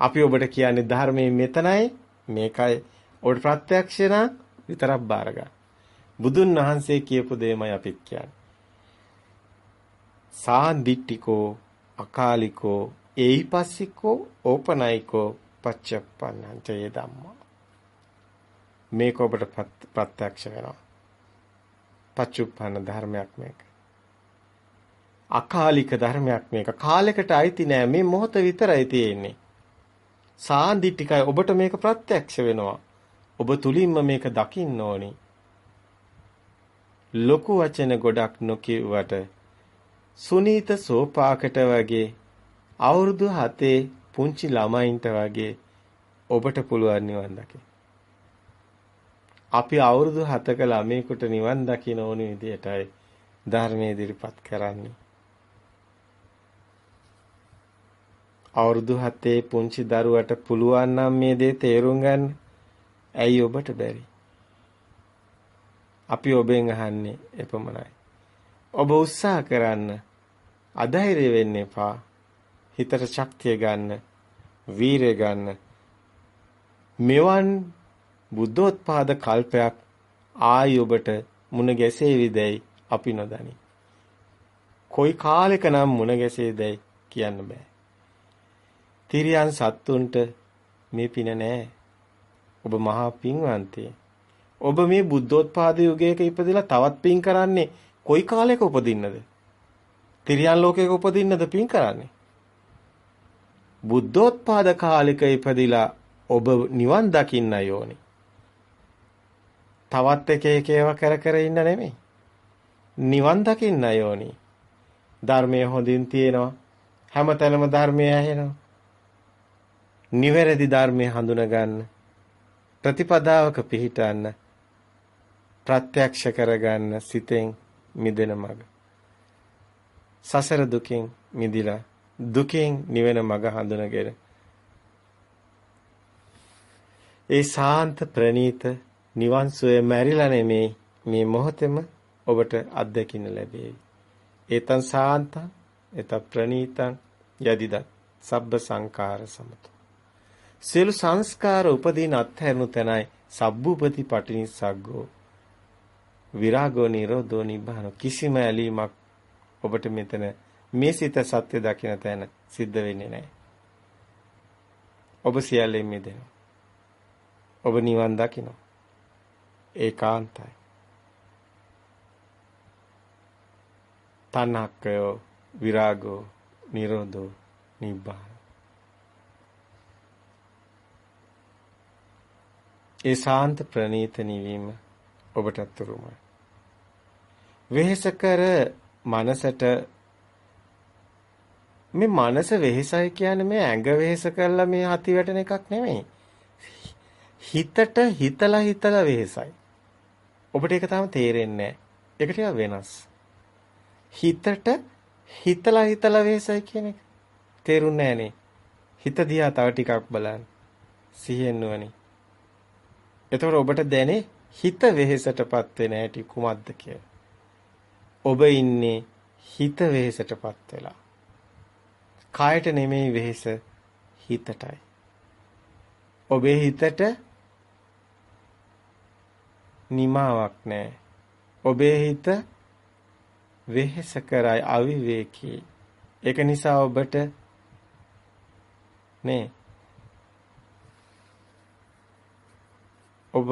අපි ඔබට කියන්නේ ධර්මයේ මෙතනයි මේකයි ඔබට ප්‍රත්‍යක්ෂ නම් විතරක් බාර ගන්න. බුදුන් වහන්සේ කියපු දෙයමයි අපිත් කියන්නේ. සාන්දිට්ඨිකෝ අකාලිකෝ ඒයිපස්සිකෝ ඕපනයිකෝ පච්චප්පන්නං චේ ධම්මා මේක ඔබට ප්‍රත්‍යක්ෂ වෙනවා. පච්චුප්පන්න ධර්මයක් මේක. අකාලික ධර්මයක් මේක. කාලයකට අයිති නෑ. මේ මොහොත විතරයි තියෙන්නේ. සාන්දිටිකයි ඔබට මේක ප්‍රත්‍යක්ෂ වෙනවා. ඔබ තුලින්ම මේක දකින්න ඕනි. ලොකු වචන ගොඩක් නොකියුවට සුනීත සෝපාකට වගේ අවුරුදු 7 පුංචි ළමයින්ට වගේ ඔබට පුළුවන් නිවන් දකින්න. අපි අවුරුදු 7ක ළමයෙකුට නිවන් දකින්න ඕන විදිහටයි ධර්මයේ ඉදිරිපත් කරන්නේ. අවුරුදු 7 පුංචි දරුවට පුළුවන් නම් මේ දේ තේරුම් ගන්න. ඇයි ඔබට බැරි? අපි ඔබෙන් අහන්නේ එපමණයි. ඔබ උත්සාහ කරන්න. අධෛර්ය වෙන්න එපා. හිතට ශක්තිය ගන්න, වීරය ගන්න. මෙවන් බුද්ධෝත්පාද කල්පයක් ආයි ඔබට මුණ ගැසේවිදැයි අපි නොදනි. කොයි කාලෙක නම් මුණ ගැසේදැයි කියන්න බෑ. තිරියන් සත්තුන්ට මේ පින නෑ. ඔබ මහා පින්වන්තේ. ඔබ මේ බුද්ධෝත්පාද යුගයක ඉපදලා තවත් පින් කරන්නේ කොයි කාලයක උපදින්නද? තිරියන් ලෝකයක උපදින්නද පින් කරන්නේ? බුද්ධෝත්පාද කාලෙක ඉපදිලා ඔබ නිවන් දකින්න යෝනි. තවත් එක එක ඒවා කර කර ඉන්න නෙමෙයි. නිවන් දකින්න යෝනි. ධර්මය හොඳින් තියෙනවා. හැමතැනම ධර්මය ඇහෙනවා. නිවැරදි ධර්මය හඳුන ගන්න. ප්‍රතිපදාවක පිහිටන්න. ප්‍රත්‍යක්ෂ කරගන්න සිතෙන් මිදෙන මඟ. සසර දුකින් මිදිලා දුකෙන් නිවෙන මඟ හඳුනගෙන ඒ සාන්ත ප්‍රණීත නිවන් සුවය මැරිලා නෙමේ මේ මොහොතේම ඔබට අත්දකින්න ලැබේවි. ඒතං සාන්තං එත ප්‍රණීතං යදිද සබ්බ සංකාර සමත. සියලු සංස්කාර උපදීන අත්හැරුණු තැනයි සබ්බූපති පටිනිස්සග්ගෝ විරාගෝ නිරෝධෝ නිබ්බාන කිසිම ඇලීමක් ඔබට මෙතන මේ සිත සත්‍ය දකින තැන සිද්ධ වෙන්නේ නැහැ. ඔබ සියල්ලෙන් මිදෙනවා. ඔබ නිවන් දකිනවා. ඒකාන්තයි. තණ්හක්කයෝ විරාගෝ නිරෝධෝ නිබ්බාන ඒ සාන්ත ප්‍රණීත නිවීම ඔබටත් උරුමයි. වෙහෙස කර මනසට මේ මනස වෙහෙසයි කියන්නේ මේ ඇඟ වෙහෙස කරලා මේ හති වැටෙන එකක් නෙමෙයි. හිතට හිතලා හිතලා වෙහෙසයි. ඔබට ඒක තාම තේරෙන්නේ නැහැ. ඒක ටිකක් වෙනස්. හිතට හිතලා හිතලා වෙහෙසයි කියන එක තේරුන්නේ නැහනේ. හිත දිහා තව ටිකක් බලන්න. සිහියෙන් නුවණින්. එතකොට ඔබට දැනේ හිත වෙහෙසටපත් වෙන හැටි කුමක්ද කියලා. ඔබ ඉන්නේ හිත වෙහෙසටපත් වෙලා. කායට නෙමෙයි වෙහෙස හිතටයි. ඔබේ හිතට නිමාවක් නැහැ. ඔබේ හිත වෙහෙස කරයි අවිවේකී. ඒක නිසා ඔබට නේ ඔබ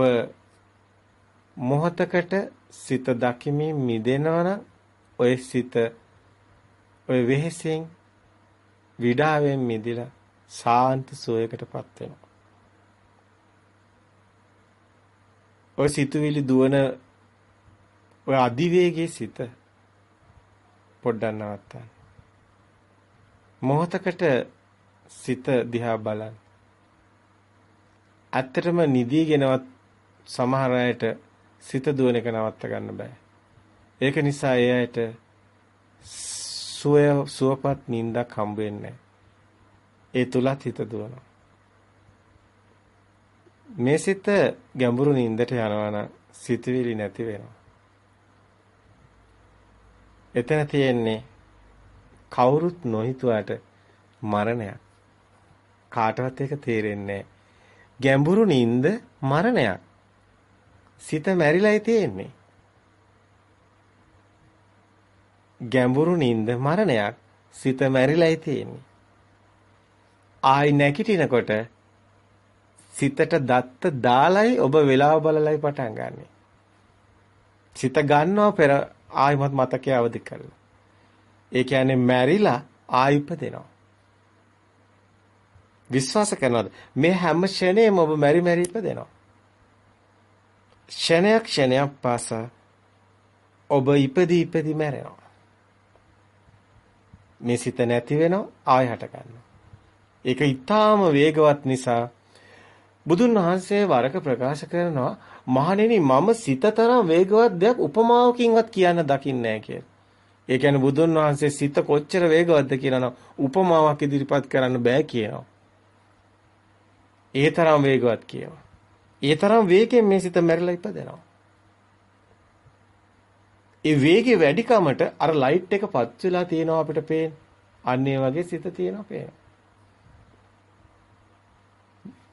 මොහතකට සිත දකිමින් මිදෙනවනම් ඔය සිත ඔය වෙහෙසෙන් විඩාවෙන් මිදිලා සාන්ත සෝයකටපත් වෙනවා. ඔය සිතුවිලි දුවන ඔය අදිවේගයේ සිත පොඩ්ඩක් නවත්තන්න. මොහතකට සිත දිහා බලන්න. ඇත්තටම නිදීගෙනවත් සමහර අයට සිත දුවන එක නවත්ත ගන්න බෑ. ඒක නිසා ඒ අයට සුවය සුවපත් නිින්දක් හම්බ වෙන්නේ ඒ තුලත් හිත දුවනවා. මේ සිත ගැඹුරු නිින්දට යනවා නම් සිතවිලි නැති වෙනවා. එතන තියෙන්නේ කවුරුත් නොහිතුවට මරණයක්. කාටවත් ඒක තේරෙන්නේ ගැඹුරු නිින්ද මරණයක්. සිත මැරිලායි තියෙන්නේ. ගැඹුරු නිින්ද මරණයක්. සිත මැරිලායි තියෙන්නේ. ආයි නැගිටිනකොට සිතට දත්ත දාලයි ඔබ වෙලාව බලලයි පටන් ගන්නෙ. සිත ගන්නව පෙර ආයිමත් මතකයේ අවදි කරලා. ඒ කියන්නේ මැරිලා ආයිපදෙනවා. විශ්වාස කරනවද? මේ හැම ෂණේම ඔබ මෙරි මෙරි ඉපදෙනවා. ෂණයක් ෂණයක් පාසා ඔබ ඉපදී ඉපදී මැරෙනවා. මේ සිත නැති වෙනවා ආය හට ගන්නවා. ඒක ඊටාම වේගවත් නිසා බුදුන් වහන්සේ වරක ප්‍රකාශ කරනවා මහණෙනි මම සිත තරම් වේගවත් දෙයක් උපමාවකින්වත් කියන්න දකින්නේ නැහැ කියලා. ඒ කියන්නේ බුදුන් වහන්සේ සිත කොච්චර වේගවත්ද කියලා නම් උපමාවක් ඉදිරිපත් කරන්න බෑ කියනවා. ඒ තරම් වේගවත් කියනවා. ඒ තරම් වේගෙන් මේ සිත මැරිලා ඉපදෙනවා. ඒ වේගය වැඩිකමට අර ලයිට් එක පත් වෙලා තියෙනවා අපිට පේන. අන්න ඒ වගේ සිත තියෙනවා පේනවා.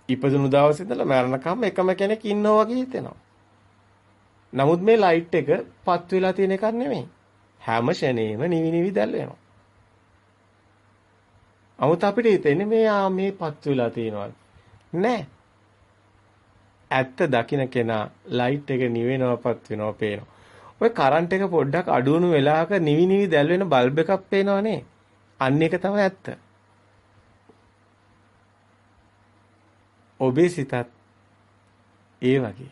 ඉපදුණු දවසේ ඉඳලා මරණකම් එකම කෙනෙක් ඉන්නවා වගේ හිතෙනවා. නමුත් මේ ලයිට් එක පත් වෙලා තියෙන එකක් නෙමෙයි. හැම ෂණේම නිවි නිවි දැල් වෙනවා. 아무ත් අපිට හිතෙන්නේ මේ ආ මේ පත් වෙලා තියෙනවා. නෑ. ඇත්ත දකින්න කෙනා ලයිට් එක නිවෙනවපත් වෙනවා පේනවා. ඔය කරන්ට් එක පොඩ්ඩක් අඩු වුණු වෙලාවක නිවි නිවි දැල් වෙන බල්බ් එකක් පේනවනේ. අන්න ඒක තමයි ඇත්ත. ඔබේ සිතත් ඒ වගේ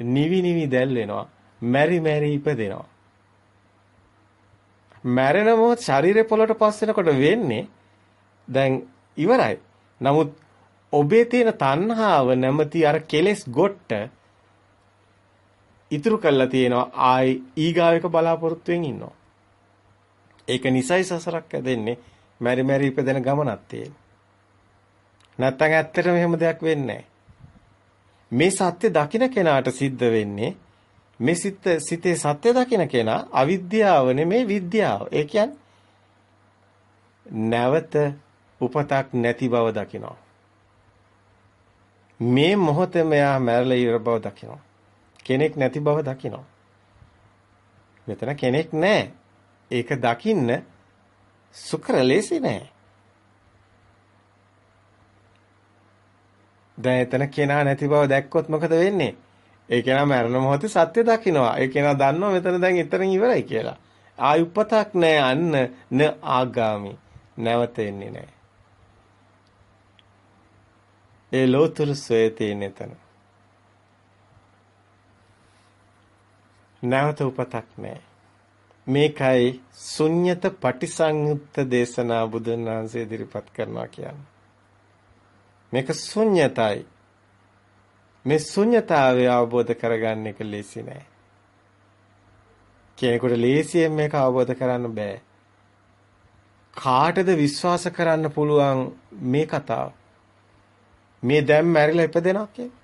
නිවි නිවි දැල් වෙනවා. මෙරි මෙරි ඉපදෙනවා. මැරෙන මොහොත ශරීරය පොළට පස් වෙනකොට වෙන්නේ දැන් ඉවරයි. නමුත් ඔබේ තියෙන තණ්හාව නැමැති අර කෙලෙස් ගොට්ට ඉතුරු කරලා තියෙනවා ආයි ඊගාව එක බලාපොරොත්තුෙන් ඉන්නවා. ඒක නිසයි සසරක් ඇදෙන්නේ මෙරි මෙරි ඉපදෙන ගමනක් තියෙන. නැත්තම් ඇත්තටම එහෙම දෙයක් වෙන්නේ මේ සත්‍ය දකින්න කෙනාට සිද්ධ වෙන්නේ මේ සිත සිතේ සත්‍ය දකින්න කෙනා අවිද්‍යාව නෙමේ විද්‍යාව. ඒ කියන්නේ නැවත උපතක් නැති බව දකිනවා. මේ මොහොතේ මෙයා මැරලා ඉවර බව දකිනවා. කෙනෙක් නැති බව දකිනවා. මෙතන කෙනෙක් නැහැ. ඒක දකින්න සුකර ලේසි නෑ. දැන් එතන කෙනා නැති බව දැක්කොත් මොකද වෙන්නේ? ඒ කෙනා මරණ මොහොතේ සත්‍ය දකින්නවා. ඒ කෙනා දන්නවා මෙතන දැන් ඊතරින් ඉවරයි කියලා. ආයි උපතක් නැහැ අන්න න ආගාමි. නැවත එන්නේ නැහැ. ඒ ලෝතුරු සොයේ තියෙන එතන. නැවත උපතක් නැහැ. මේකයි ශුන්්‍යත පටිසංයුක්ත දේශනා බුදුන් වහන්සේ ඉදිරිපත් කරනවා කියන්නේ. මේක ශුන්්‍යතයි. මේ ශුන්්‍යතාවය අවබෝධ කරගන්න එක ලේසි නෑ. කෙනෙකුට ලේසියෙන් මේක අවබෝධ කරන්න බෑ. කාටද විශ්වාස කරන්න පුළුවන් මේ කතාව? මේ දැන් මැරිලා ඉපදෙනවා කියන්නේ.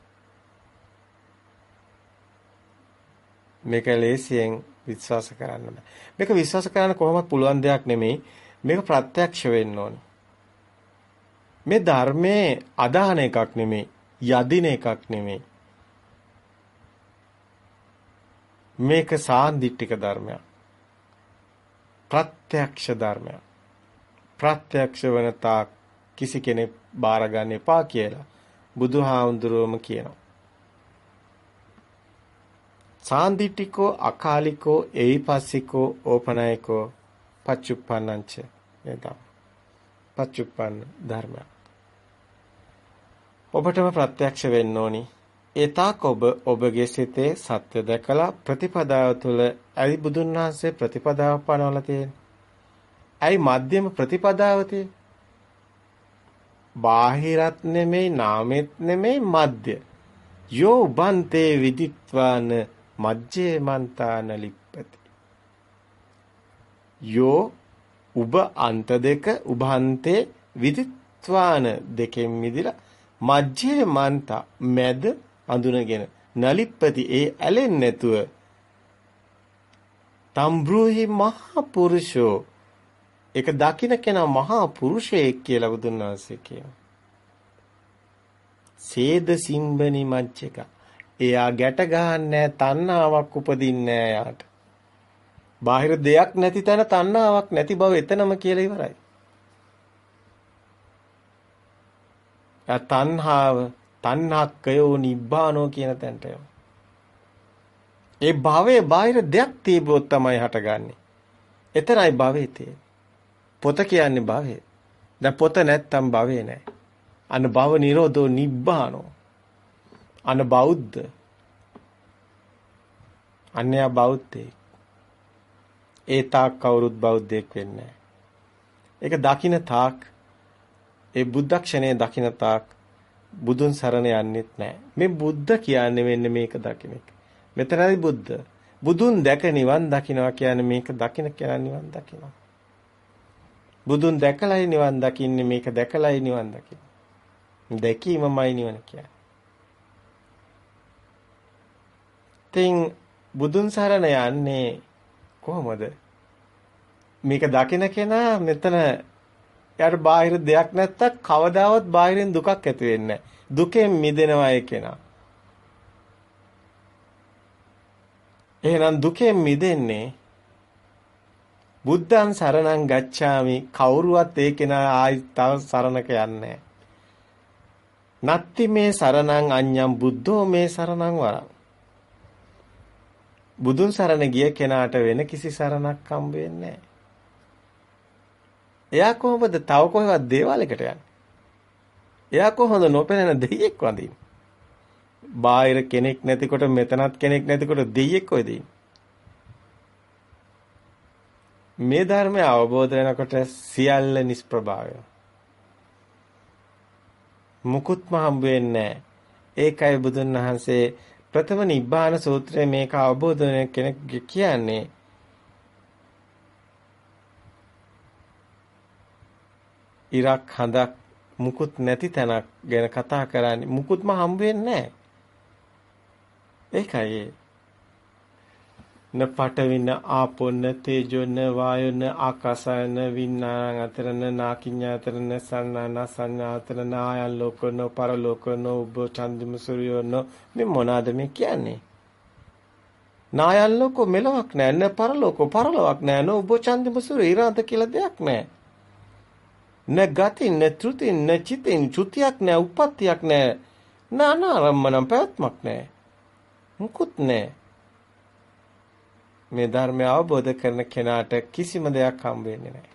මේක ලේසියෙන් විශ්වාස කරන්න බෑ. මේක විශ්වාස කරන්න කොහොමත් පුළුවන් දෙයක් නෙමෙයි. මේක ප්‍රත්‍යක්ෂ වෙන්න ඕනේ. මේ ධර්මයේ අදහන එකක් නෙමෙයි. යදින එකක් නෙමෙයි. මේක සාන්දිටික ධර්මයක්. ප්‍රත්‍යක්ෂ ධර්මයක්. ප්‍රත්‍යක්ෂ වන තාක් කිසි කෙනෙක් බාර ගන්න එපා කියලා බුදුහාමුදුරුවම කියනවා. සාන්දිටිකෝ අකාලිකෝ එයිපස්සිකෝ ඕපනයිකෝ පච්චුප්පන්නංච නේද? පච්චුප්පන්න ධර්මයක්. ඔබටම ප්‍රත්‍යක්ෂ වෙන්න ඕනි. ඒතාක් ඔබ ඔබගේ සිතේ සත්‍ය දැකලා ප්‍රතිපදාව තුළ ඇයි බුදුන් වහන්සේ ප්‍රතිපදාව පනවලා තියෙන්නේ? ඇයි මධ්‍යම ප්‍රතිපදාව තියෙන්නේ? බාහිරත් නෙමෙයි නාමෙත් නෙමෙයි මධ්‍ය. යෝ බන්තේ විදිත්වාන මජ්ජේ මන්තාන ලිප්පති. යෝ උබ අන්ත දෙක උභන්තේ විදිත්වාන දෙකෙන් මිදිලා මජ්ජේ මන්තා මැද අඳුනගෙන නලිප්පති ඒ ඇලෙන්නේ නැතුව තම්බ්‍රුහි මහා පුරුෂෝ ඒක දකින්න කෙනා මහා පුරුෂයෙක් කියලා බුදුන් වහන්සේ කියනවා. සේද සිම්බනි මච්චක. එයා ගැට ගහන්නේ තණ්හාවක් උපදින්නේ යාට. බාහිර දෙයක් නැති තැන තණ්හාවක් නැති බව එතනම කියලා ඉවරයි. තණ්හාව තණ්හක්කයෝ නිබ්බානෝ කියන තැනට ඒ භවයේ බාහිර දෙයක් තිබුවොත් තමයි හටගන්නේ. එතරයි භවයේ තියෙන්නේ. පොත කියන්නේ භවය. දැන් පොත නැත්තම් භවේ නැහැ. අන භව නිරෝධෝ නිබ්බානෝ. අන බෞද්ධ. අන්‍යයා බෞද්ධයෙක්. ඒ තාක් කවුරුත් බෞද්ධයෙක් වෙන්නේ ඒක දකින්න තාක් ඒ බුද්ධක්ෂණයේ දකින්න තාක් බුදුන් සරණ යන්නෙත් නැහැ. මේ බුද්ධ කියන්නේ මෙන්න මේක දකින්න එක. මෙතනයි බුද්ධ. බුදුන් දැක නිවන් දකින්නවා කියන්නේ මේක දකින්න කියන නිවන් දකින්නවා. බුදුන් දැකලායි නිවන් දකින්නේ මේක දැකලායි නිවන් දකින්නේ. දැකීමමයි නිවන කියන්නේ. ඉතින් බුදුන් සරණ යන්නේ කොහොමද? මේක දකින කෙනා මෙතන යාට බාහිර දෙයක් නැත්තම් කවදාවත් බාහිරින් දුකක් ඇති වෙන්නේ දුකෙන් මිදෙනවා ඒ කෙනා. එහෙනම් දුකෙන් මිදෙන්නේ බුද්ධං සරණං ගච්ඡාමි. කවුරුවත් ඒ කෙනා ආයි තව සරණක යන්නේ නත්ති මේ සරණං අඤ්ඤං බුද්ධෝ මේ සරණං වරං. බුදුන් සරණ ගිය කෙනාට වෙන කිසි සරණක් හම්බ වෙන්නේ එයා කොහොමද තව කොහෙවත් දේවාලයකට යන්නේ? එයා කොහොමද නොපෙනෙන දෙයියෙක් වඳින්නේ? බාහිර කෙනෙක් නැතිකොට මෙතනත් කෙනෙක් නැතිකොට දෙයියෙක් කොහෙද ඉන්නේ? මේ ධර්මය අවබෝධ වෙනකොට සියල්ල නිෂ්ප්‍රභාවය. මුකුත්ම හම්බ වෙන්නේ ඒකයි බුදුන් වහන්සේ ප්‍රථම නිබ්බාන සූත්‍රයේ මේක අවබෝධ වෙන කෙනෙක් කියන්නේ ඉරක් හඳක් මුකුත් නැති තැනක් ගැන කතා කරන්නේ. මුකුත්ම හම්බ වෙන්නේ නැහැ. ඒකයි න පටවින ආපොන්න තේජොන වායොන ආකාසයන විඥාන අතරන නාකිඤ්ඤාතරන සන්නාන සංඥාතරන ආයන් ලෝකන පරලෝකන උබ චන්දිම සූර්යන. මේ මොනවාද මේ කියන්නේ? නායන් ලෝක මෙලොවක් නෑ න පරලෝක පරලොවක් නෑ න උබ චන්දිම සූර්ය ඉරාන්ත කියලා දෙයක් නෑ. න ගතින් න ත්‍ෘතින් න චිතින් චුතියක් නෑ උප්පත්තියක් නෑ නානාරම්මනම් පැවැත්මක් නෑ මුකුත් නැහැ. මේ ධර්මය අවබෝධ කරන කෙනාට කිසිම දෙයක් හම්බ වෙන්නේ නැහැ.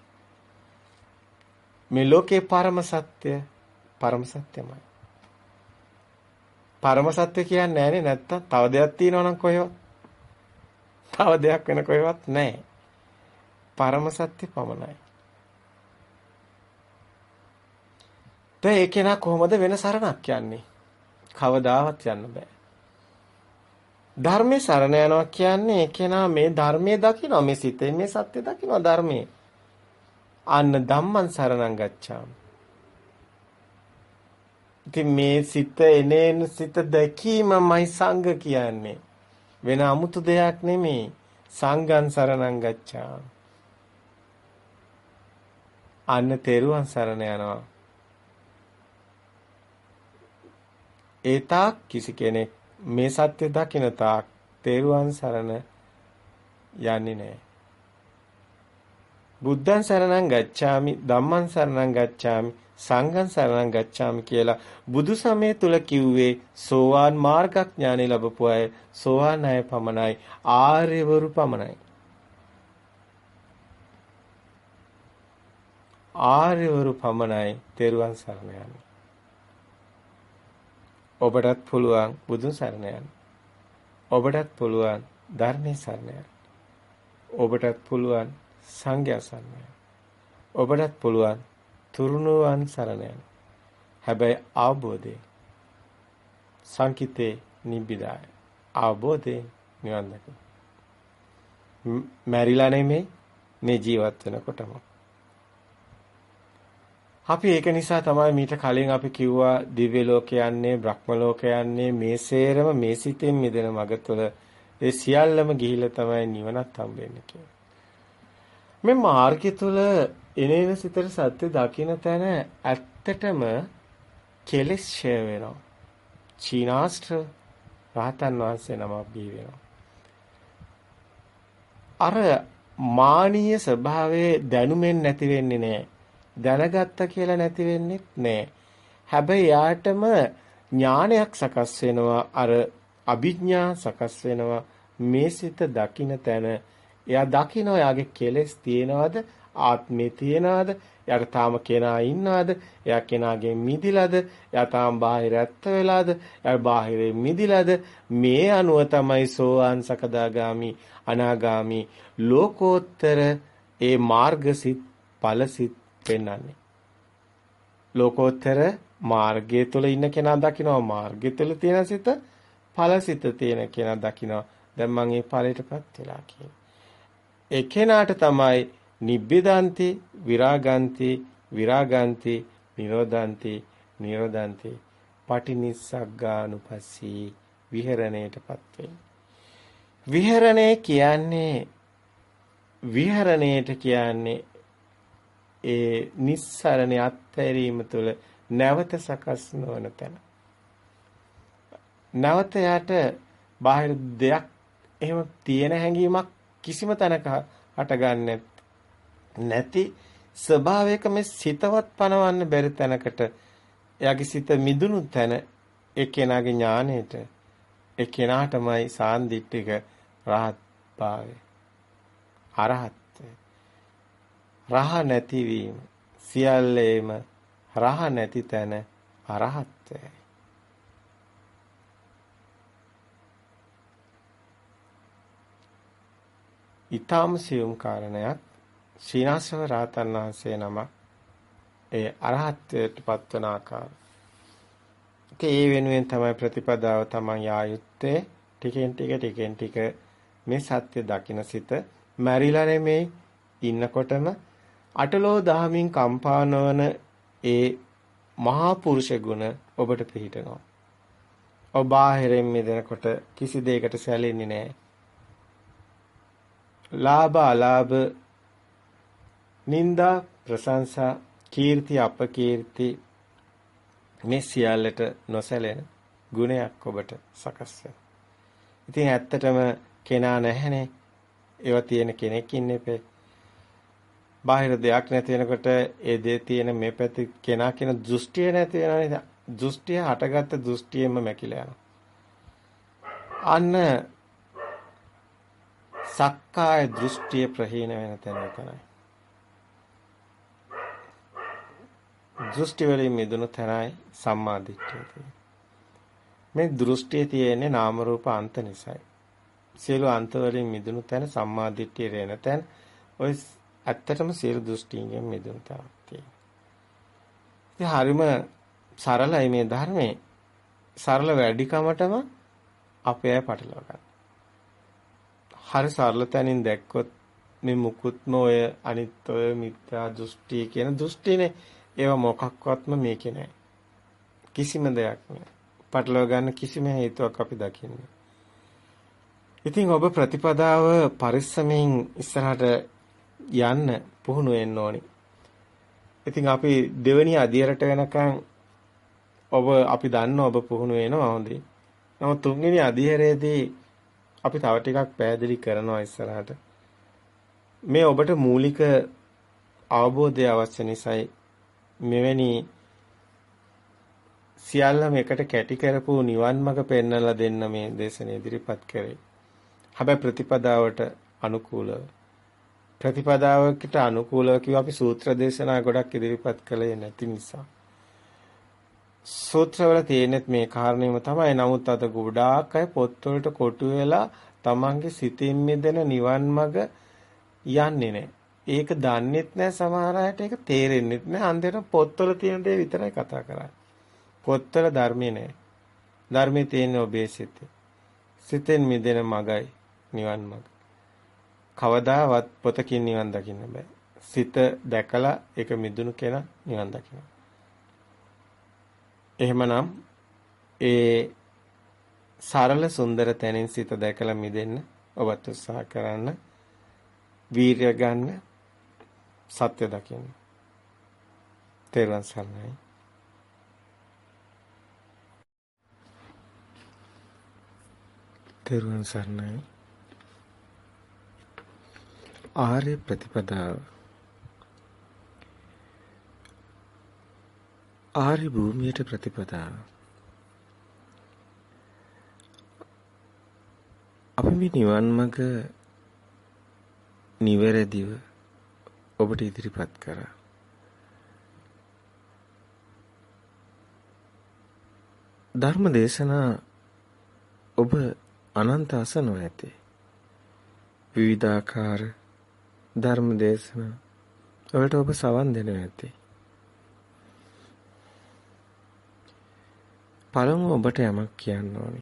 මේ ලෝකේ පරම සත්‍ය පරම සත්‍යමයි. පරම සත්‍ය කියන්නේ නැහනේ නැත්තම් තව දෙයක් තියෙනවා නම් කොහෙවත්. තව දෙයක් වෙන කොහෙවත් නැහැ. පරම සත්‍ය පමණයි. දැන් ඒ කෙනා කොහොමද වෙන සරණක් යන්නේ? කවදාවත් යන්න බෑ. ධර්මයේ සරණ යනවා කියන්නේ ඒ කෙනා මේ ධර්මයේ දකිනවා මේ සිතේ මේ සත්‍ය දකිනවා ධර්මයේ. අන්න ධම්මං සරණං ගච්ඡාමි. ඉතින් මේ සිත එනේන සිත දැකීමමයි සංඝ කියන්නේ. වෙන 아무තු දෙයක් නෙමෙයි. සංඝං සරණං ගච්ඡාමි. අන්න තෙරුවන් සරණ යනවා. ඒ තාක් කිසි කෙනෙක් මේ සත්‍ය දකින තාක් තෙරුවන් සරණ යන්නේ නැහැ. බුද්ධං සරණං ගච්ඡාමි ධම්මං සරණං ගච්ඡාමි සංඝං සරණං ගච්ඡාමි කියලා බුදු සමය තුල කිව්වේ සෝවාන් මාර්ගඥානෙ ලැබපු අය සෝවාන් අය පමණයි ආර්යවරු පමණයි ආර්යවරු පමණයි තෙරුවන් සරණ යන්නේ ඔබටත් පුළුවන් බුදුන් සරණ යන්න. ඔබටත් පුළුවන් ධර්මයේ සරණ යන්න. ඔබටත් පුළුවන් සංඝයා සරණ යන්න. ඔබටත් පුළුවන් තුරුණුවන් සරණ යන්න. හැබැයි අවබෝධය සංකිතේ නිබ්බිදාය. අවබෝධයෙන් නිවන් දකින්න. මැරිලා නෙමෙයි මේ ජීවත් වෙනකොටම. අපි ඒක නිසා තමයි මීට කලින් අපි කිව්වා දිව්‍ය ලෝකයන්නේ බ්‍රහ්ම ලෝකයන්නේ මේ සේරම මේ සිතෙන් මිදෙන මඟ තුළ ඒ සියල්ලම ගිහිල්ලා තමයි නිවනත් හම්බෙන්නේ කියලා. මේ මාර්ගය තුළ එනේන සිතට සත්‍ය දකින්න තැන ඇත්තටම කෙලෙස් ඡය වෙනවා. චීනාස්ත්‍ර රහතන් වහන්සේ නමක් බිහි වෙනවා. අර මානීය ස්වභාවයේ දැනුමෙන් නැති වෙන්නේ නැහැ. දැනගත්ත කියලා නැති වෙන්නේත් නැහැ. හැබැයි යාටම ඥානයක් සකස් වෙනවා අර අභිඥා සකස් වෙනවා මේ සිත දකින්න තැන එයා දකින්න එයාගේ කෙලෙස් තියෙනවද ආත්මේ තියනවාද? එයාට තාම කෙනා ඉන්නවද? එයා කෙනාගෙන් මිදිලාද? එයා තාම බාහිර ඇත්ත වෙලාද? එයා බාහිරේ මිදිලාද? මේ අනුව තමයි සෝවාන් සකදාගාමි අනාගාමි ලෝකෝත්තර ඒ මාර්ගසිත ඵලසිත පෙන්වන්නේ. ලෝකෝත්තර මාර්ගය තුල ඉන්න කෙනා දකිනවා මාර්ගය තුල තියෙන සිත ඵලසිත තියෙන කෙනා දකිනවා. දැන් මම මේ ඵලයටපත් වෙලා කියන්නේ. ඒ කෙනාට තමයි නිබ්බිදාන්ති විරාගාන්ති විරාගාන්ති නිරෝධාන්ති නිරෝධාන්ති පටිනිස්සග්ගානුපස්සී විහෙරණයටපත් විහෙරණය කියන්නේ විහරණයට කියන්නේ ඒ නිස්සරණ අත්හැරීම තුළ නැවත සකස් නොවන තැන. නැවත යාට බාහිර දෙයක් එහෙම තියෙන හැඟීමක් කිසිම තැනක හටගන්නේ නැති ස්වභාවයක මේ සිතවත් පනවන්න බැරි තැනකට එයාගේ සිත මිදුණු තැන ඒ කෙනාගේ ඥාණයට ඒ කෙනාටමයි සාන්දිටික රහත් භාවය අරහත්ත්වය රහ නැතිවීම සියල්ලේම රහ නැති තැන අරහත්ත්වයයි ඊටාම සියුම් කාරණයක් ශ්‍රීනාසව රාතන් වහන්සේ නම ඒ අරහත්ත්වයට පත්වන ආකාරය. ඒ වෙනුවෙන් තමයි ප්‍රතිපදාව තමන් යා යුත්තේ ටිකෙන් ටික ටිකෙන් ටික මේ සත්‍ය දකින සිත මැරිලා නෙමේ ඉන්නකොටම අටලෝ දහමින් කම්පා නොවන ඒ මහා පුරුෂ ගුණ ඔබට පිහිටනවා. ඔබ බාහිරින් මිදෙනකොට කිසි දෙයකට සැලෙන්නේ නැහැ. ලාභ අලාභ නිന്ദා ප්‍රශංසා කීර්ති අපකීර්ති මේ සියල්ලට නොසැලෙන ගුණයක් ඔබට සකස් වෙනවා. ඉතින් ඇත්තටම කෙනා නැහැනේ. ඒවා තියෙන කෙනෙක් ඉන්නේ බාහිර දෙයක් නැති වෙනකොට ඒ දේ තියෙන මේ පැති කෙනා කියන දෘෂ්ටිය නැති වෙනවා නේද? දෘෂ්ටිය හටගත්ත දෘෂ්ටියෙම මැකිලා යනවා. අන්න සක්කාය දෘෂ්ටිය ප්‍රහීන වෙන තැන එතනයි. දෘෂ්ටි වලින් මිදුණු තැනයි සම්මා දිට්ඨිය තියෙන්නේ. මේ දෘෂ්ටියේ තියෙන්නේ නාම රූප අන්ත නිසායි. සියලු අන්ත වලින් මිදුණු තැන සම්මා දිට්ඨිය රැන තැන ඔය ඇත්තටම සියලු දෘෂ්ටියෙන් මිදුණු තැනක් තියෙනවා. ඉතින් හරිම සරලයි මේ ධර්මයේ. සරල වැඩිකමටම අපේ අය පටලවා ගන්න. හරි සරල තැනින් දැක්කොත් මේ මුකුත්ම ඔය අනිත් ඔය මිත්‍යා දෘෂ්ටි කියන දෘෂ්ටිනේ ඒව මොකක්වත්ම මේකේ නැහැ. කිසිම දෙයක් නෑ. පටලවා ගන්න කිසිම හේතුවක් අපි දකින්නේ. ඉතින් ඔබ ප්‍රතිපදාව පරිස්සමෙන් ඉස්සරහට යන්න පුහුණු වෙන්න ඕනි. ඉතින් අපි දෙවෙනි අදියරට වෙනකන් ඔබ අපි දන්න ඔබ පුහුණු වෙනවා හොඳයි. නමුත් තුන්වෙනි අධීරයේදී අපි තව ටිකක් පැහැදිලි කරනවා ඉස්සරහට. මේ ඔබට මූලික අවබෝධය අවශ්‍ය නිසායි මෙවැනි සියල්ලම එකට කැටි කරපු නිවන් මඟ පෙන්වලා දෙන්න මේ දේශනේ ඉදිරිපත් කරේ. හැබැයි ප්‍රතිපදාවට අනුකූලව ප්‍රතිපදාවකට අනුකූලව කිව්ව අපි සූත්‍ර දේශනා ගොඩක් ඉදිරිපත් කළේ නැති නිසා. සූත්‍රවල තියෙනෙත් මේ කාරණේම තමයි. නමුත් අද ගොඩාක් අය පොත්වලට කොටු වෙලා තමන්ගේ සිතින් මිදෙන නිවන් මඟ යන්නේ නැහැ. ඒක දන්නෙත් නැහැ සමහර අයට ඒක තේරෙන්නෙත් නැහැ. අන්තිමට පොත්වල තියෙන දේ විතරයි කතා කරන්නේ. පොත්වල ධර්මේ නැහැ. ධර්මේ තියෙන ඔබේ සිතේ. සිතෙන් මිදෙන මගයි නිවන් මඟ. කවදාවත් පොතකින් නිවන් දකින්න බෑ. සිත දැකලා ඒක මිදුණු කෙනා නිවන් දකිනවා. එහෙමනම් ඒ සරල සුන්දර තැනින් සිත දැකලා මිදෙන්න ඔබත් උත්සාහ කරන්න වීරය ගන්න සත්‍ය දකින්න තේරුවන් සරණයි තේරුවන් සරණයි ආර්ය ප්‍රතිපදාව ආරි භූමියට ප්‍රතිපදාව. අපි මේ නිවන් මඟ නිවැරදිව ඔබට ඉදිරිපත් කරා. ධර්ම දේශනා ඔබ අනන්ත අසනෝ ඇති. විවිධාකාර ධර්ම දේශනා වලට ඔබ සවන් දෙනවා ඇති. පළමුව ඔබට යමක් කියන්න ඕනි.